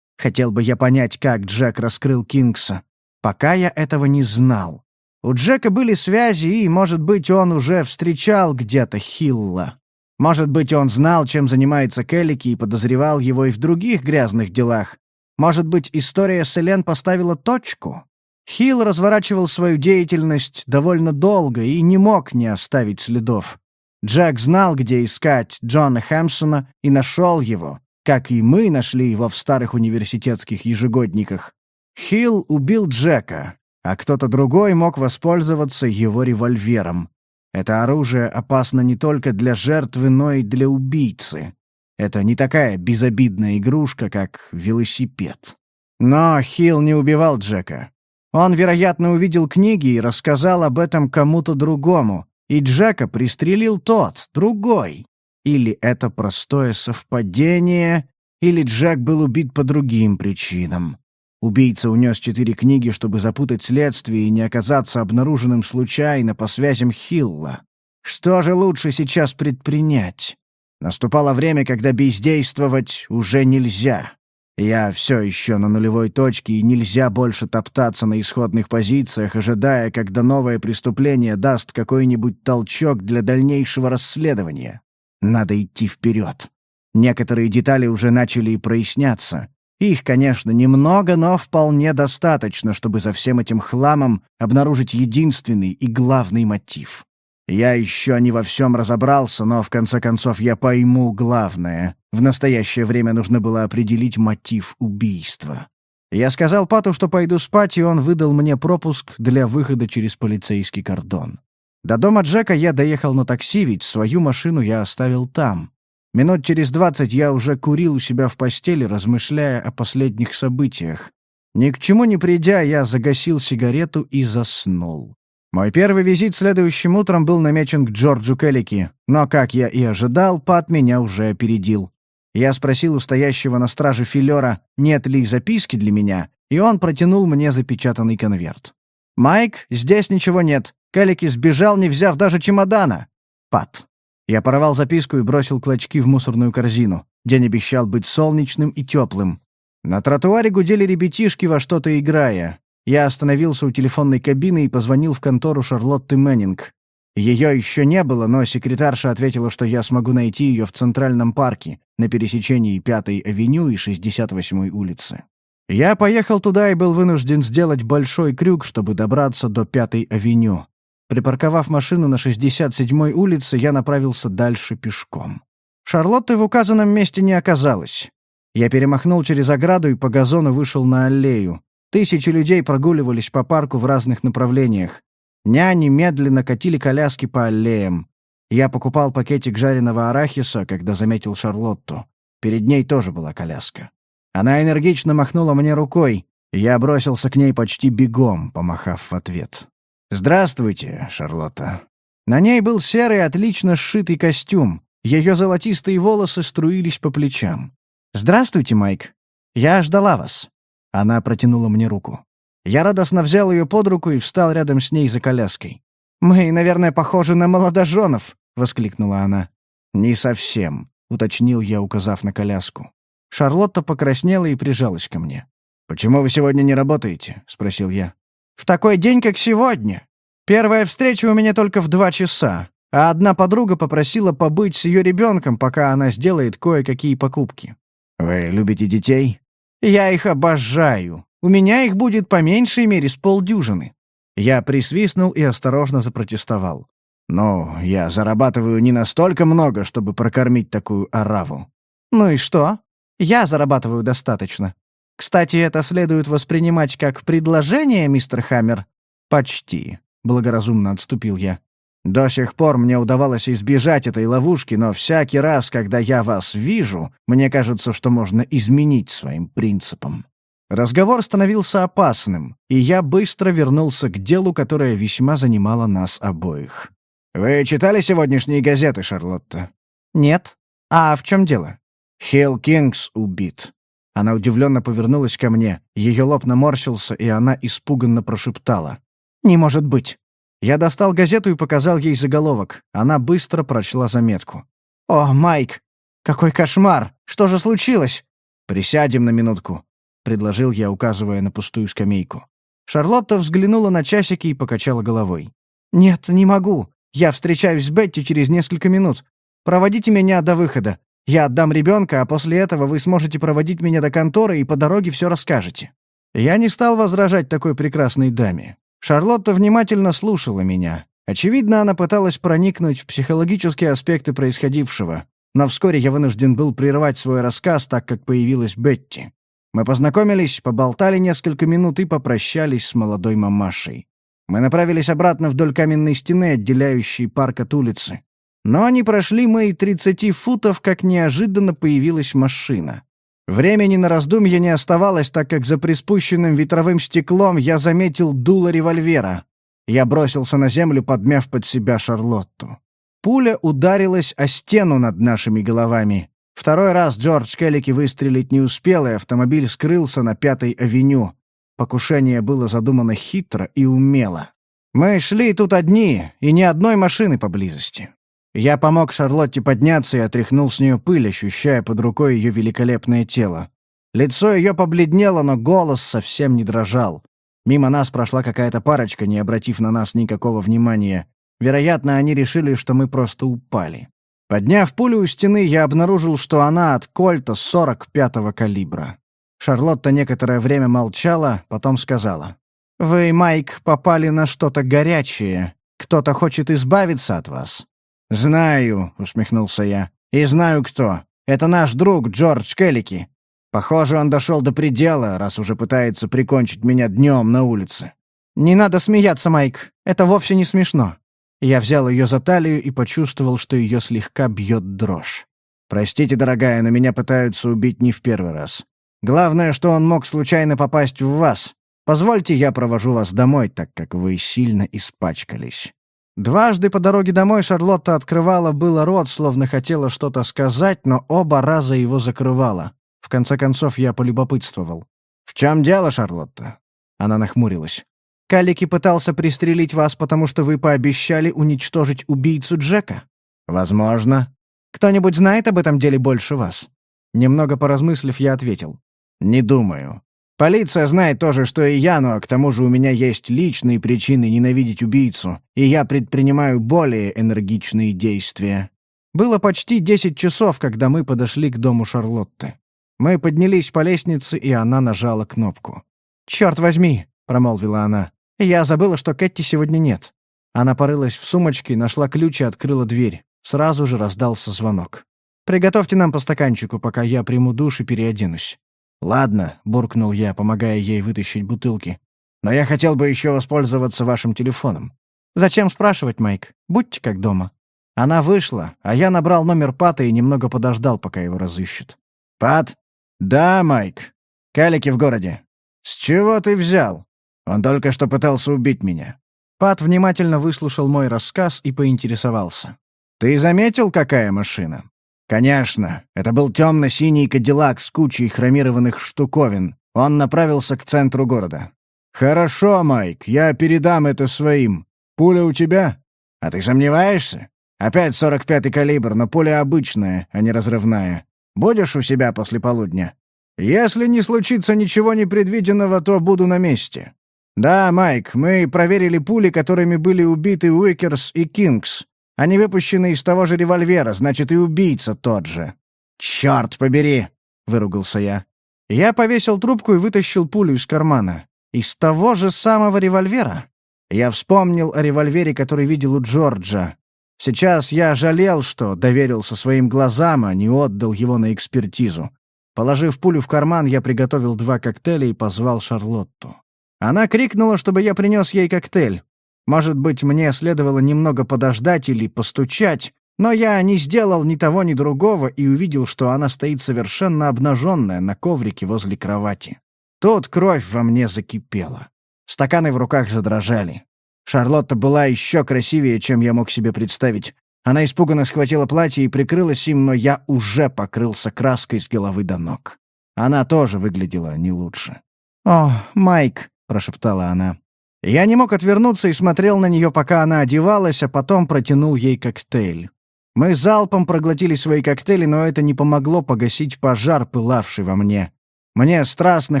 Хотел бы я понять, как Джек раскрыл Кингса. Пока я этого не знал. У Джека были связи, и, может быть, он уже встречал где-то Хилла. Может быть, он знал, чем занимается Келлики и подозревал его и в других грязных делах. Может быть, история с Элен поставила точку? Хилл разворачивал свою деятельность довольно долго и не мог не оставить следов. Джек знал, где искать Джона Хэмпсона, и нашел его, как и мы нашли его в старых университетских ежегодниках. Хилл убил Джека, а кто-то другой мог воспользоваться его револьвером. Это оружие опасно не только для жертвы, но и для убийцы. Это не такая безобидная игрушка, как велосипед. Но Хилл не убивал Джека. Он, вероятно, увидел книги и рассказал об этом кому-то другому, и Джека пристрелил тот, другой. Или это простое совпадение, или Джек был убит по другим причинам. Убийца унес четыре книги, чтобы запутать следствие и не оказаться обнаруженным случайно по связям Хилла. Что же лучше сейчас предпринять? Наступало время, когда бездействовать уже нельзя. Я все еще на нулевой точке, и нельзя больше топтаться на исходных позициях, ожидая, когда новое преступление даст какой-нибудь толчок для дальнейшего расследования. Надо идти вперед. Некоторые детали уже начали проясняться. Их, конечно, немного, но вполне достаточно, чтобы за всем этим хламом обнаружить единственный и главный мотив. Я еще не во всем разобрался, но в конце концов я пойму главное. В настоящее время нужно было определить мотив убийства. Я сказал Пату, что пойду спать, и он выдал мне пропуск для выхода через полицейский кордон. До дома Джека я доехал на такси, ведь свою машину я оставил там. Минут через двадцать я уже курил у себя в постели, размышляя о последних событиях. Ни к чему не придя, я загасил сигарету и заснул. Мой первый визит следующим утром был намечен к Джорджу Келлики, но, как я и ожидал, Пат меня уже опередил. Я спросил у стоящего на страже филера, нет ли записки для меня, и он протянул мне запечатанный конверт. «Майк, здесь ничего нет. Келлики сбежал, не взяв даже чемодана». Пат. Я порвал записку и бросил клочки в мусорную корзину. День обещал быть солнечным и теплым. На тротуаре гудели ребятишки во что-то играя. Я остановился у телефонной кабины и позвонил в контору Шарлотты Мэннинг. Ее еще не было, но секретарша ответила, что я смогу найти ее в Центральном парке, на пересечении 5-й авеню и 68-й улицы. Я поехал туда и был вынужден сделать большой крюк, чтобы добраться до 5-й авеню. Припарковав машину на 67-й улице, я направился дальше пешком. Шарлотты в указанном месте не оказалось. Я перемахнул через ограду и по газону вышел на аллею. Тысячи людей прогуливались по парку в разных направлениях. Няни медленно катили коляски по аллеям. Я покупал пакетик жареного арахиса, когда заметил Шарлотту. Перед ней тоже была коляска. Она энергично махнула мне рукой. Я бросился к ней почти бегом, помахав в ответ. «Здравствуйте, Шарлотта». На ней был серый, отлично сшитый костюм. Ее золотистые волосы струились по плечам. «Здравствуйте, Майк. Я ждала вас». Она протянула мне руку. Я радостно взял ее под руку и встал рядом с ней за коляской. «Мы, наверное, похожи на молодоженов», — воскликнула она. «Не совсем», — уточнил я, указав на коляску. Шарлотта покраснела и прижалась ко мне. «Почему вы сегодня не работаете?» — спросил я. В такой день, как сегодня. Первая встреча у меня только в два часа, а одна подруга попросила побыть с ее ребенком, пока она сделает кое-какие покупки. Вы любите детей? Я их обожаю. У меня их будет по меньшей мере с полдюжины. Я присвистнул и осторожно запротестовал. «Ну, я зарабатываю не настолько много, чтобы прокормить такую ораву». «Ну и что? Я зарабатываю достаточно. Кстати, это следует воспринимать как предложение, мистер Хаммер? Почти, благоразумно отступил я. До сих пор мне удавалось избежать этой ловушки, но всякий раз, когда я вас вижу, мне кажется, что можно изменить своим принципам. Разговор становился опасным, и я быстро вернулся к делу, которое весьма занимало нас обоих. «Вы читали сегодняшние газеты, Шарлотта?» «Нет. А в чем дело?» «Хилл Кингс убит. Она удивленно повернулась ко мне. Ее лоб наморщился, и она испуганно прошептала. «Не может быть!» Я достал газету и показал ей заголовок. Она быстро прочла заметку. «О, Майк! Какой кошмар! Что же случилось?» «Присядем на минутку», — предложил я, указывая на пустую скамейку. Шарлотта взглянула на часики и покачала головой. «Нет, не могу. Я встречаюсь с Бетти через несколько минут. Проводите меня до выхода. Я отдам ребенка, а после этого вы сможете проводить меня до конторы и по дороге все расскажете». Я не стал возражать такой прекрасной даме. Шарлотта внимательно слушала меня. Очевидно, она пыталась проникнуть в психологические аспекты происходившего. Но вскоре я вынужден был прервать свой рассказ, так как появилась Бетти. Мы познакомились, поболтали несколько минут и попрощались с молодой мамашей. Мы направились обратно вдоль каменной стены, отделяющей парк от улицы. Но не прошли мы и 30 футов, как неожиданно появилась машина. Времени на раздумье не оставалось, так как за приспущенным ветровым стеклом я заметил дуло револьвера. Я бросился на землю, подмяв под себя Шарлотту. Пуля ударилась о стену над нашими головами. Второй раз Джордж Келлики выстрелить не успел, и автомобиль скрылся на Пятой авеню. Покушение было задумано хитро и умело. Мы шли тут одни, и ни одной машины поблизости. Я помог Шарлотте подняться и отряхнул с нее пыль, ощущая под рукой ее великолепное тело. Лицо ее побледнело, но голос совсем не дрожал. Мимо нас прошла какая-то парочка, не обратив на нас никакого внимания. Вероятно, они решили, что мы просто упали. Подняв пулю у стены, я обнаружил, что она от кольта 45-го калибра. Шарлотта некоторое время молчала, потом сказала. «Вы, Майк, попали на что-то горячее. Кто-то хочет избавиться от вас». «Знаю», — усмехнулся я. «И знаю, кто. Это наш друг Джордж Келлики. Похоже, он дошел до предела, раз уже пытается прикончить меня днем на улице». «Не надо смеяться, Майк. Это вовсе не смешно». Я взял ее за талию и почувствовал, что ее слегка бьет дрожь. «Простите, дорогая, но меня пытаются убить не в первый раз. Главное, что он мог случайно попасть в вас. Позвольте, я провожу вас домой, так как вы сильно испачкались». Дважды по дороге домой Шарлотта открывала было рот, словно хотела что-то сказать, но оба раза его закрывала. В конце концов, я полюбопытствовал. «В чем дело, Шарлотта?» Она нахмурилась. Калики пытался пристрелить вас, потому что вы пообещали уничтожить убийцу Джека?» «Возможно». «Кто-нибудь знает об этом деле больше вас?» Немного поразмыслив, я ответил. «Не думаю. Полиция знает то же, что и я, но к тому же у меня есть личные причины ненавидеть убийцу, и я предпринимаю более энергичные действия». Было почти десять часов, когда мы подошли к дому Шарлотты. Мы поднялись по лестнице, и она нажала кнопку. «Черт возьми!» — промолвила она. «Я забыла, что Кэти сегодня нет». Она порылась в сумочке, нашла ключ и открыла дверь. Сразу же раздался звонок. «Приготовьте нам по стаканчику, пока я приму душ и переоденусь». «Ладно», — буркнул я, помогая ей вытащить бутылки. «Но я хотел бы еще воспользоваться вашим телефоном». «Зачем спрашивать, Майк? Будьте как дома». Она вышла, а я набрал номер Пата и немного подождал, пока его разыщут. «Пат?» «Да, Майк. Калики в городе». «С чего ты взял?» Он только что пытался убить меня». Пат внимательно выслушал мой рассказ и поинтересовался. «Ты заметил, какая машина?» «Конечно. Это был темно-синий кадиллак с кучей хромированных штуковин. Он направился к центру города». «Хорошо, Майк, я передам это своим. Пуля у тебя?» «А ты сомневаешься? Опять 45-й калибр, но пуля обычная, а не разрывная. Будешь у себя после полудня?» «Если не случится ничего непредвиденного, то буду на месте». «Да, Майк, мы проверили пули, которыми были убиты Уикерс и Кингс. Они выпущены из того же револьвера, значит, и убийца тот же». «Черт побери!» — выругался я. Я повесил трубку и вытащил пулю из кармана. Из того же самого револьвера. Я вспомнил о револьвере, который видел у Джорджа. Сейчас я жалел, что доверился своим глазам, а не отдал его на экспертизу. Положив пулю в карман, я приготовил два коктейля и позвал Шарлотту. Она крикнула, чтобы я принес ей коктейль. Может быть, мне следовало немного подождать или постучать, но я не сделал ни того, ни другого и увидел, что она стоит совершенно обнаженная на коврике возле кровати. Тут кровь во мне закипела. Стаканы в руках задрожали. Шарлотта была еще красивее, чем я мог себе представить. Она испуганно схватила платье и прикрылась им, но я уже покрылся краской с головы до ног. Она тоже выглядела не лучше. «О, Майк», — прошептала она. Я не мог отвернуться и смотрел на нее, пока она одевалась, а потом протянул ей коктейль. Мы залпом проглотили свои коктейли, но это не помогло погасить пожар, пылавший во мне. Мне страстно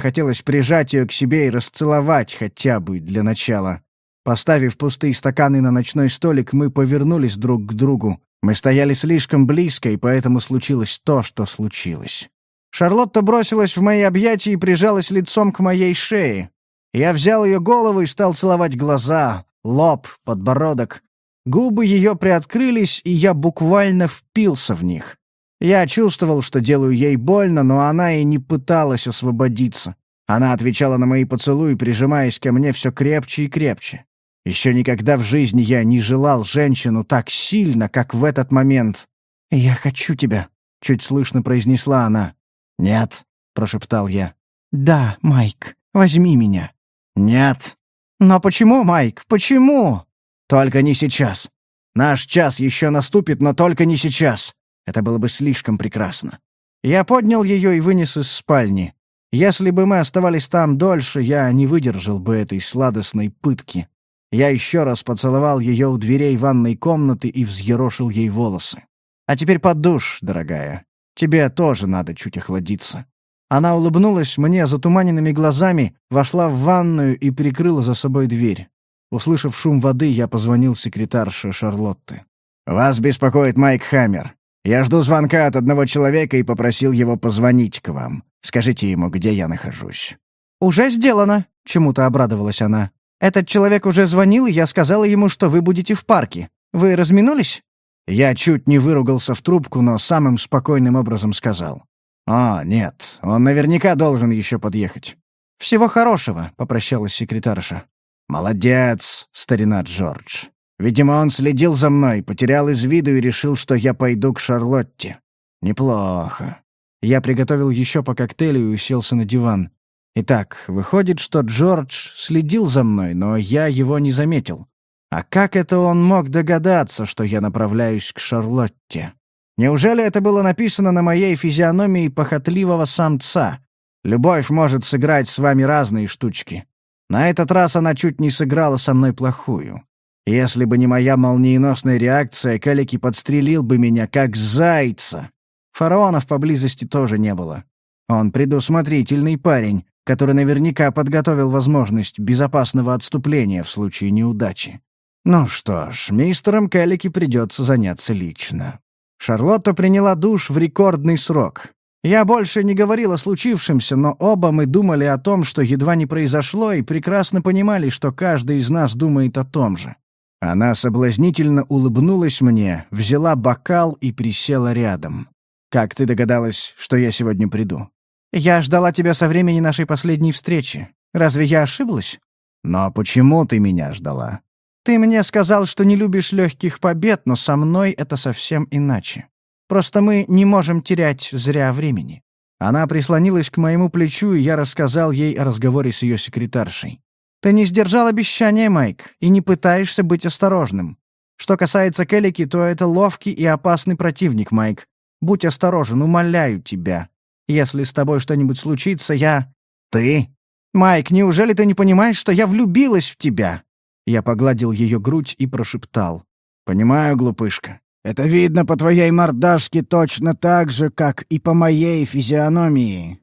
хотелось прижать ее к себе и расцеловать хотя бы для начала. Поставив пустые стаканы на ночной столик, мы повернулись друг к другу. Мы стояли слишком близко, и поэтому случилось то, что случилось. Шарлотта бросилась в мои объятия и прижалась лицом к моей шее. Я взял ее голову и стал целовать глаза, лоб, подбородок. Губы ее приоткрылись, и я буквально впился в них. Я чувствовал, что делаю ей больно, но она и не пыталась освободиться. Она отвечала на мои поцелуи, прижимаясь ко мне все крепче и крепче. Еще никогда в жизни я не желал женщину так сильно, как в этот момент. «Я хочу тебя», — чуть слышно произнесла она. «Нет», — прошептал я. «Да, Майк, возьми меня». «Нет». «Но почему, Майк, почему?» «Только не сейчас. Наш час еще наступит, но только не сейчас. Это было бы слишком прекрасно. Я поднял ее и вынес из спальни. Если бы мы оставались там дольше, я не выдержал бы этой сладостной пытки. Я еще раз поцеловал ее у дверей ванной комнаты и взъерошил ей волосы. «А теперь под душ, дорогая. Тебе тоже надо чуть охладиться». Она улыбнулась мне затуманенными глазами, вошла в ванную и прикрыла за собой дверь. Услышав шум воды, я позвонил секретарше Шарлотты. «Вас беспокоит Майк Хаммер. Я жду звонка от одного человека и попросил его позвонить к вам. Скажите ему, где я нахожусь». «Уже сделано», — чему-то обрадовалась она. «Этот человек уже звонил, и я сказала ему, что вы будете в парке. Вы разминулись?» Я чуть не выругался в трубку, но самым спокойным образом сказал. «А, нет, он наверняка должен еще подъехать». «Всего хорошего», — попрощалась секретарша. «Молодец, старина Джордж. Видимо, он следил за мной, потерял из виду и решил, что я пойду к Шарлотте. Неплохо». Я приготовил еще по коктейлю и уселся на диван. Итак, выходит, что Джордж следил за мной, но я его не заметил. А как это он мог догадаться, что я направляюсь к Шарлотте? Неужели это было написано на моей физиономии похотливого самца? Любовь может сыграть с вами разные штучки. На этот раз она чуть не сыграла со мной плохую. Если бы не моя молниеносная реакция, Калики подстрелил бы меня, как зайца. Фараонов поблизости тоже не было. Он предусмотрительный парень, который наверняка подготовил возможность безопасного отступления в случае неудачи. Ну что ж, мистером Калики придется заняться лично. Шарлотта приняла душ в рекордный срок. Я больше не говорил о случившемся, но оба мы думали о том, что едва не произошло, и прекрасно понимали, что каждый из нас думает о том же. Она соблазнительно улыбнулась мне, взяла бокал и присела рядом. «Как ты догадалась, что я сегодня приду?» «Я ждала тебя со времени нашей последней встречи. Разве я ошиблась?» «Но почему ты меня ждала?» Ты мне сказал, что не любишь легких побед, но со мной это совсем иначе. Просто мы не можем терять зря времени». Она прислонилась к моему плечу, и я рассказал ей о разговоре с ее секретаршей. «Ты не сдержал обещания, Майк, и не пытаешься быть осторожным. Что касается Келлики, то это ловкий и опасный противник, Майк. Будь осторожен, умоляю тебя. Если с тобой что-нибудь случится, я...» «Ты?» «Майк, неужели ты не понимаешь, что я влюбилась в тебя?» Я погладил ее грудь и прошептал. «Понимаю, глупышка. Это видно по твоей мордашке точно так же, как и по моей физиономии».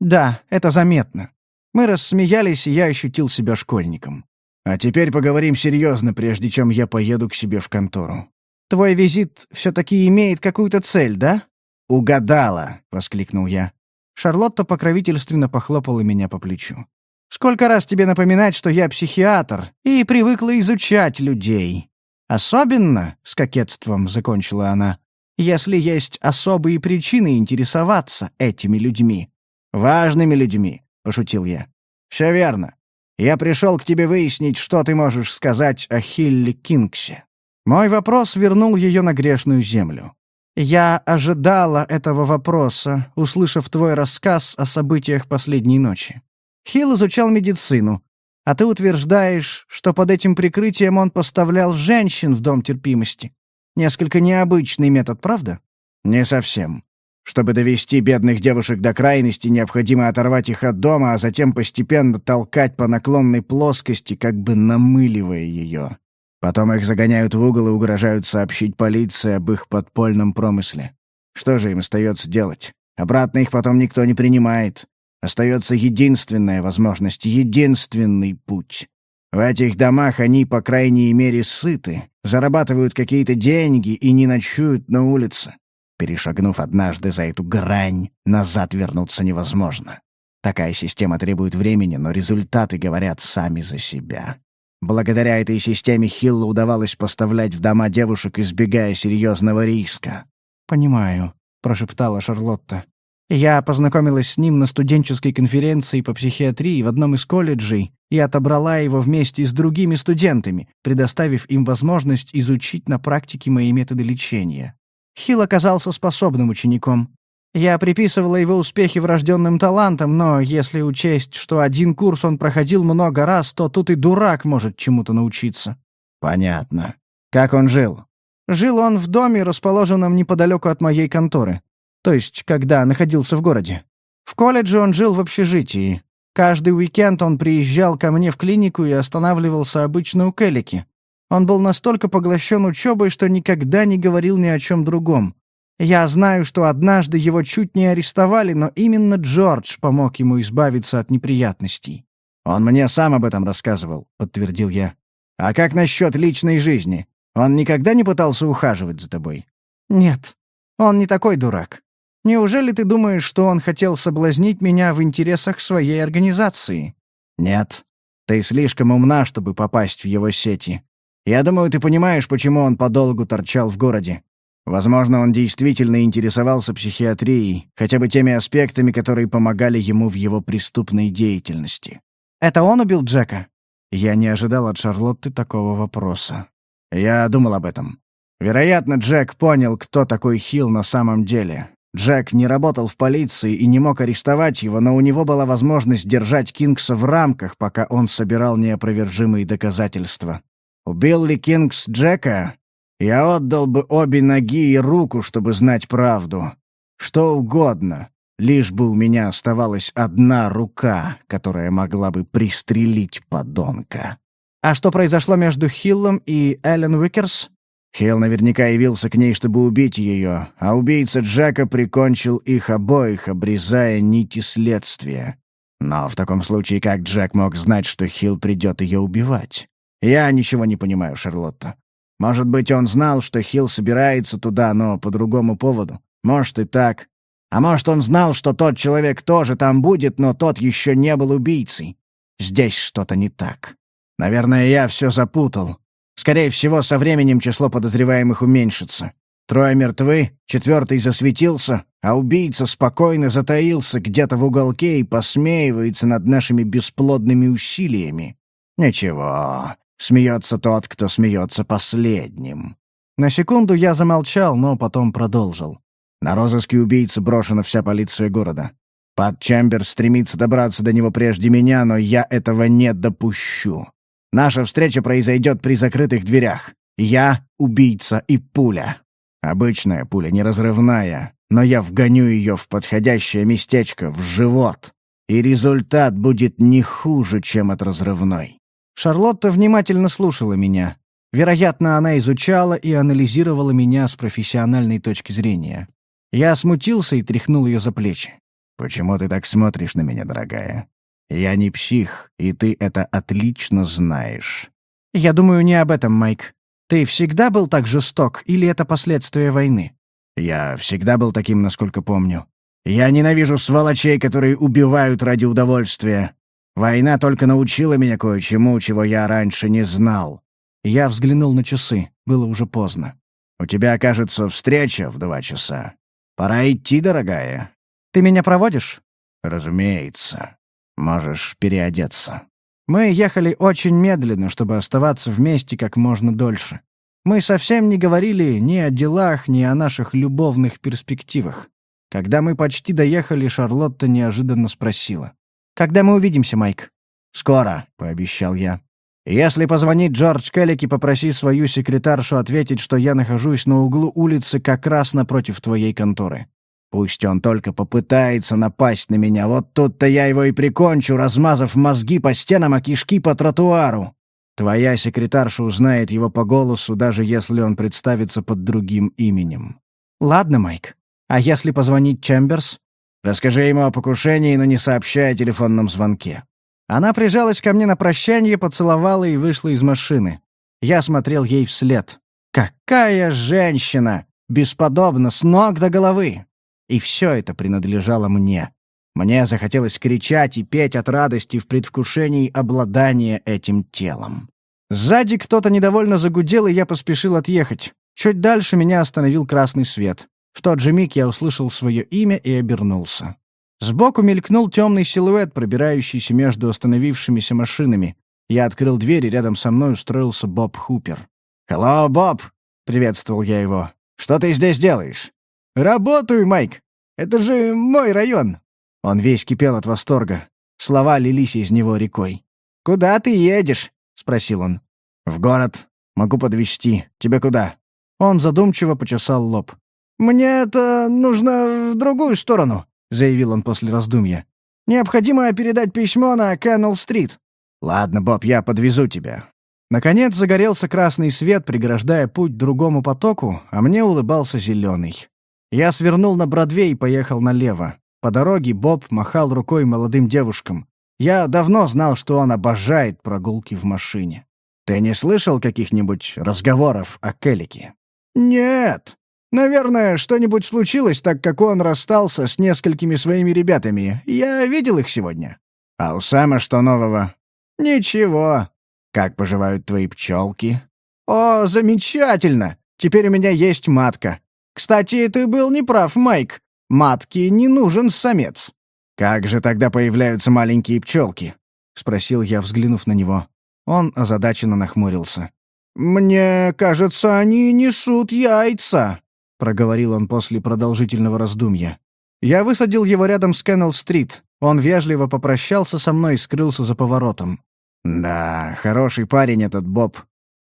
«Да, это заметно». Мы рассмеялись, и я ощутил себя школьником. «А теперь поговорим серьезно, прежде чем я поеду к себе в контору». «Твой визит все-таки имеет какую-то цель, да?» «Угадала!» — воскликнул я. Шарлотта покровительственно похлопала меня по плечу. Сколько раз тебе напоминать, что я психиатр и привыкла изучать людей? Особенно, — с кокетством закончила она, — если есть особые причины интересоваться этими людьми. Важными людьми, — пошутил я. Все верно. Я пришел к тебе выяснить, что ты можешь сказать о Хилли Кингсе. Мой вопрос вернул ее на грешную землю. Я ожидала этого вопроса, услышав твой рассказ о событиях последней ночи. Хилл изучал медицину, а ты утверждаешь, что под этим прикрытием он поставлял женщин в дом терпимости. Несколько необычный метод, правда? Не совсем. Чтобы довести бедных девушек до крайности, необходимо оторвать их от дома, а затем постепенно толкать по наклонной плоскости, как бы намыливая ее. Потом их загоняют в угол и угрожают сообщить полиции об их подпольном промысле. Что же им остается делать? Обратно их потом никто не принимает. Остается единственная возможность, единственный путь. В этих домах они, по крайней мере, сыты, зарабатывают какие-то деньги и не ночуют на улице. Перешагнув однажды за эту грань, назад вернуться невозможно. Такая система требует времени, но результаты говорят сами за себя. Благодаря этой системе Хиллу удавалось поставлять в дома девушек, избегая серьезного риска. «Понимаю», — прошептала Шарлотта. Я познакомилась с ним на студенческой конференции по психиатрии в одном из колледжей и отобрала его вместе с другими студентами, предоставив им возможность изучить на практике мои методы лечения. Хилл оказался способным учеником. Я приписывала его успехи врожденным талантам, но если учесть, что один курс он проходил много раз, то тут и дурак может чему-то научиться. Понятно. Как он жил? Жил он в доме, расположенном неподалеку от моей конторы. То есть, когда находился в городе. В колледже он жил в общежитии. Каждый уикенд он приезжал ко мне в клинику и останавливался обычно у Келлики. Он был настолько поглощен учебой, что никогда не говорил ни о чем другом. Я знаю, что однажды его чуть не арестовали, но именно Джордж помог ему избавиться от неприятностей. «Он мне сам об этом рассказывал», — подтвердил я. «А как насчет личной жизни? Он никогда не пытался ухаживать за тобой?» «Нет, он не такой дурак. Неужели ты думаешь, что он хотел соблазнить меня в интересах своей организации?» «Нет. Ты слишком умна, чтобы попасть в его сети. Я думаю, ты понимаешь, почему он подолгу торчал в городе. Возможно, он действительно интересовался психиатрией, хотя бы теми аспектами, которые помогали ему в его преступной деятельности. «Это он убил Джека?» Я не ожидал от Шарлотты такого вопроса. Я думал об этом. Вероятно, Джек понял, кто такой Хилл на самом деле. Джек не работал в полиции и не мог арестовать его, но у него была возможность держать Кингса в рамках, пока он собирал неопровержимые доказательства. Убил ли Кингс Джека? Я отдал бы обе ноги и руку, чтобы знать правду. Что угодно, лишь бы у меня оставалась одна рука, которая могла бы пристрелить подонка. А что произошло между Хиллом и Эллен Уикерс? Хилл наверняка явился к ней, чтобы убить ее, а убийца Джека прикончил их обоих, обрезая нити следствия. Но в таком случае как Джек мог знать, что Хилл придет ее убивать? Я ничего не понимаю, Шарлотта. Может быть, он знал, что Хилл собирается туда, но по другому поводу. Может и так. А может, он знал, что тот человек тоже там будет, но тот еще не был убийцей. Здесь что-то не так. Наверное, я все запутал. Скорее всего, со временем число подозреваемых уменьшится. Трое мертвы, четвертый засветился, а убийца спокойно затаился где-то в уголке и посмеивается над нашими бесплодными усилиями. Ничего, смеется тот, кто смеется последним. На секунду я замолчал, но потом продолжил. На розыске убийцы брошена вся полиция города. Пат стремится добраться до него прежде меня, но я этого не допущу. Наша встреча произойдет при закрытых дверях. Я — убийца и пуля. Обычная пуля, неразрывная, но я вгоню ее в подходящее местечко, в живот. И результат будет не хуже, чем от разрывной. Шарлотта внимательно слушала меня. Вероятно, она изучала и анализировала меня с профессиональной точки зрения. Я смутился и тряхнул ее за плечи. «Почему ты так смотришь на меня, дорогая? Я не псих, и ты это отлично знаешь». «Я думаю не об этом, Майк. Ты всегда был так жесток, или это последствия войны?» «Я всегда был таким, насколько помню. Я ненавижу сволочей, которые убивают ради удовольствия. Война только научила меня кое-чему, чего я раньше не знал». Я взглянул на часы. Было уже поздно. «У тебя, кажется, встреча в два часа. Пора идти, дорогая». «Ты меня проводишь?» «Разумеется». Можешь переодеться». Мы ехали очень медленно, чтобы оставаться вместе как можно дольше. Мы совсем не говорили ни о делах, ни о наших любовных перспективах. Когда мы почти доехали, Шарлотта неожиданно спросила. «Когда мы увидимся, Майк?» «Скоро», — пообещал я. «Если позвонить Джордж Келлики, попроси свою секретаршу ответить, что я нахожусь на углу улицы как раз напротив твоей конторы. Пусть он только попытается напасть на меня, вот тут-то я его и прикончу, размазав мозги по стенам, а кишки по тротуару. Твоя секретарша узнает его по голосу, даже если он представится под другим именем. Ладно, Майк. А если позвонить Чемберс? Расскажи ему о покушении, но не сообщай о телефонном звонке. Она прижалась ко мне на прощание, поцеловала и вышла из машины. Я смотрел ей вслед. Какая женщина! Бесподобно, с ног до головы! И все это принадлежало мне. Мне захотелось кричать и петь от радости в предвкушении обладания этим телом. Сзади кто-то недовольно загудел, и я поспешил отъехать. Чуть дальше меня остановил красный свет. В тот же миг я услышал свое имя и обернулся. Сбоку мелькнул темный силуэт, пробирающийся между остановившимися машинами. Я открыл дверь, и рядом со мной устроился Боб Хупер. «Hello, Боб!» — приветствовал я его. «Что ты здесь делаешь?» «Работаю, Майк! Это же мой район!» Он весь кипел от восторга. Слова лились из него рекой. «Куда ты едешь?» — спросил он. «В город. Могу подвезти. Тебе куда?» Он задумчиво почесал лоб. «Мне это нужно в другую сторону», — заявил он после раздумья. «Необходимо передать письмо на Кеннелл-стрит». «Ладно, Боб, я подвезу тебя». Наконец загорелся красный свет, преграждая путь другому потоку, а мне улыбался зеленый. Я свернул на Бродвей и поехал налево. По дороге Боб махал рукой молодым девушкам. Я давно знал, что он обожает прогулки в машине. «Ты не слышал каких-нибудь разговоров о Келлике?» «Нет. Наверное, что-нибудь случилось, так как он расстался с несколькими своими ребятами. Я видел их сегодня». «А у Сэма что нового?» «Ничего. Как поживают твои пчелки?» «О, замечательно! Теперь у меня есть матка. Кстати, ты был неправ, Майк. Матке не нужен самец». «Как же тогда появляются маленькие пчелки?» — спросил я, взглянув на него. Он озадаченно нахмурился. «Мне кажется, они несут яйца», — проговорил он после продолжительного раздумья. Я высадил его рядом с Кеннелл-стрит. Он вежливо попрощался со мной и скрылся за поворотом. «Да, хороший парень этот Боб.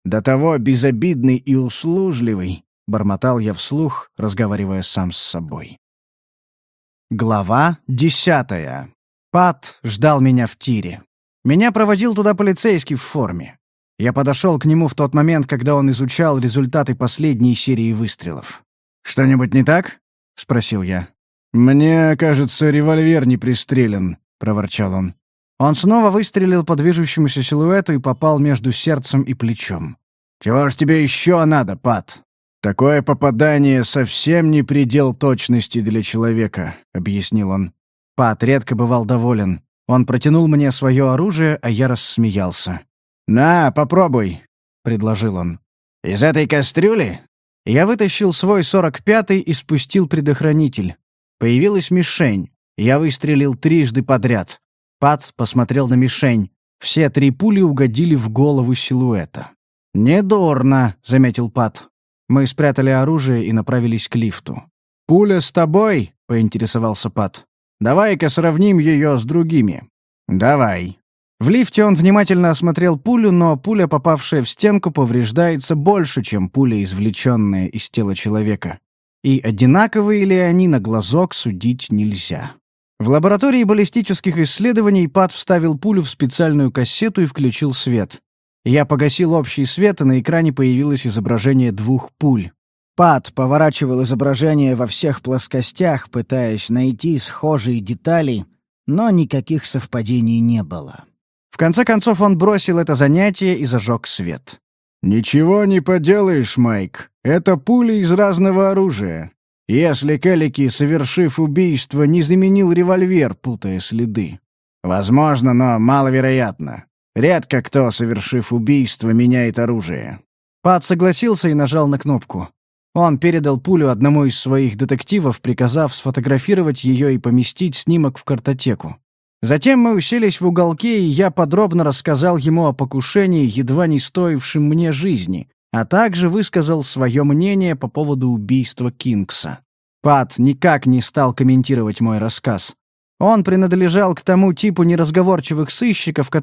До того безобидный и услужливый», — бормотал я вслух, разговаривая сам с собой. Глава десятая. Пат ждал меня в тире. Меня проводил туда полицейский в форме. Я подошел к нему в тот момент, когда он изучал результаты последней серии выстрелов. «Что-нибудь не так?» — спросил я. «Мне кажется, револьвер не пристрелен», — проворчал он. Он снова выстрелил по движущемуся силуэту и попал между сердцем и плечом. «Чего ж тебе еще надо, Пат?» «Такое попадание совсем не предел точности для человека», — объяснил он. Пат редко бывал доволен. Он протянул мне свое оружие, а я рассмеялся. «На, попробуй», — предложил он. «Из этой кастрюли?» Я вытащил свой сорок пятый и спустил предохранитель. Появилась мишень. Я выстрелил трижды подряд. Пат посмотрел на мишень. Все три пули угодили в голову силуэта. «Недурно», — заметил Пат. Мы спрятали оружие и направились к лифту. «Пуля с тобой?» — поинтересовался Пат. «Давай-ка сравним ее с другими». «Давай». В лифте он внимательно осмотрел пулю, но пуля, попавшая в стенку, повреждается больше, чем пуля, извлеченная из тела человека. И одинаковые ли они на глазок судить нельзя. В лаборатории баллистических исследований Пат вставил пулю в специальную кассету и включил свет. Я погасил общий свет, и на экране появилось изображение двух пуль. Пат поворачивал изображение во всех плоскостях, пытаясь найти схожие детали, но никаких совпадений не было. В конце концов он бросил это занятие и зажег свет. «Ничего не поделаешь, Майк. Это пули из разного оружия. Если Келлики, совершив убийство, не заменил револьвер, путая следы. Возможно, но маловероятно. Редко кто, совершив убийство, меняет оружие». Пат согласился и нажал на кнопку. Он передал пулю одному из своих детективов, приказав сфотографировать ее и поместить снимок в картотеку. Затем мы уселись в уголке, и я подробно рассказал ему о покушении, едва не стоившем мне жизни, а также высказал свое мнение по поводу убийства Кингса. Пат никак не стал комментировать мой рассказ. Он принадлежал к тому типу неразговорчивых сыщиков, которые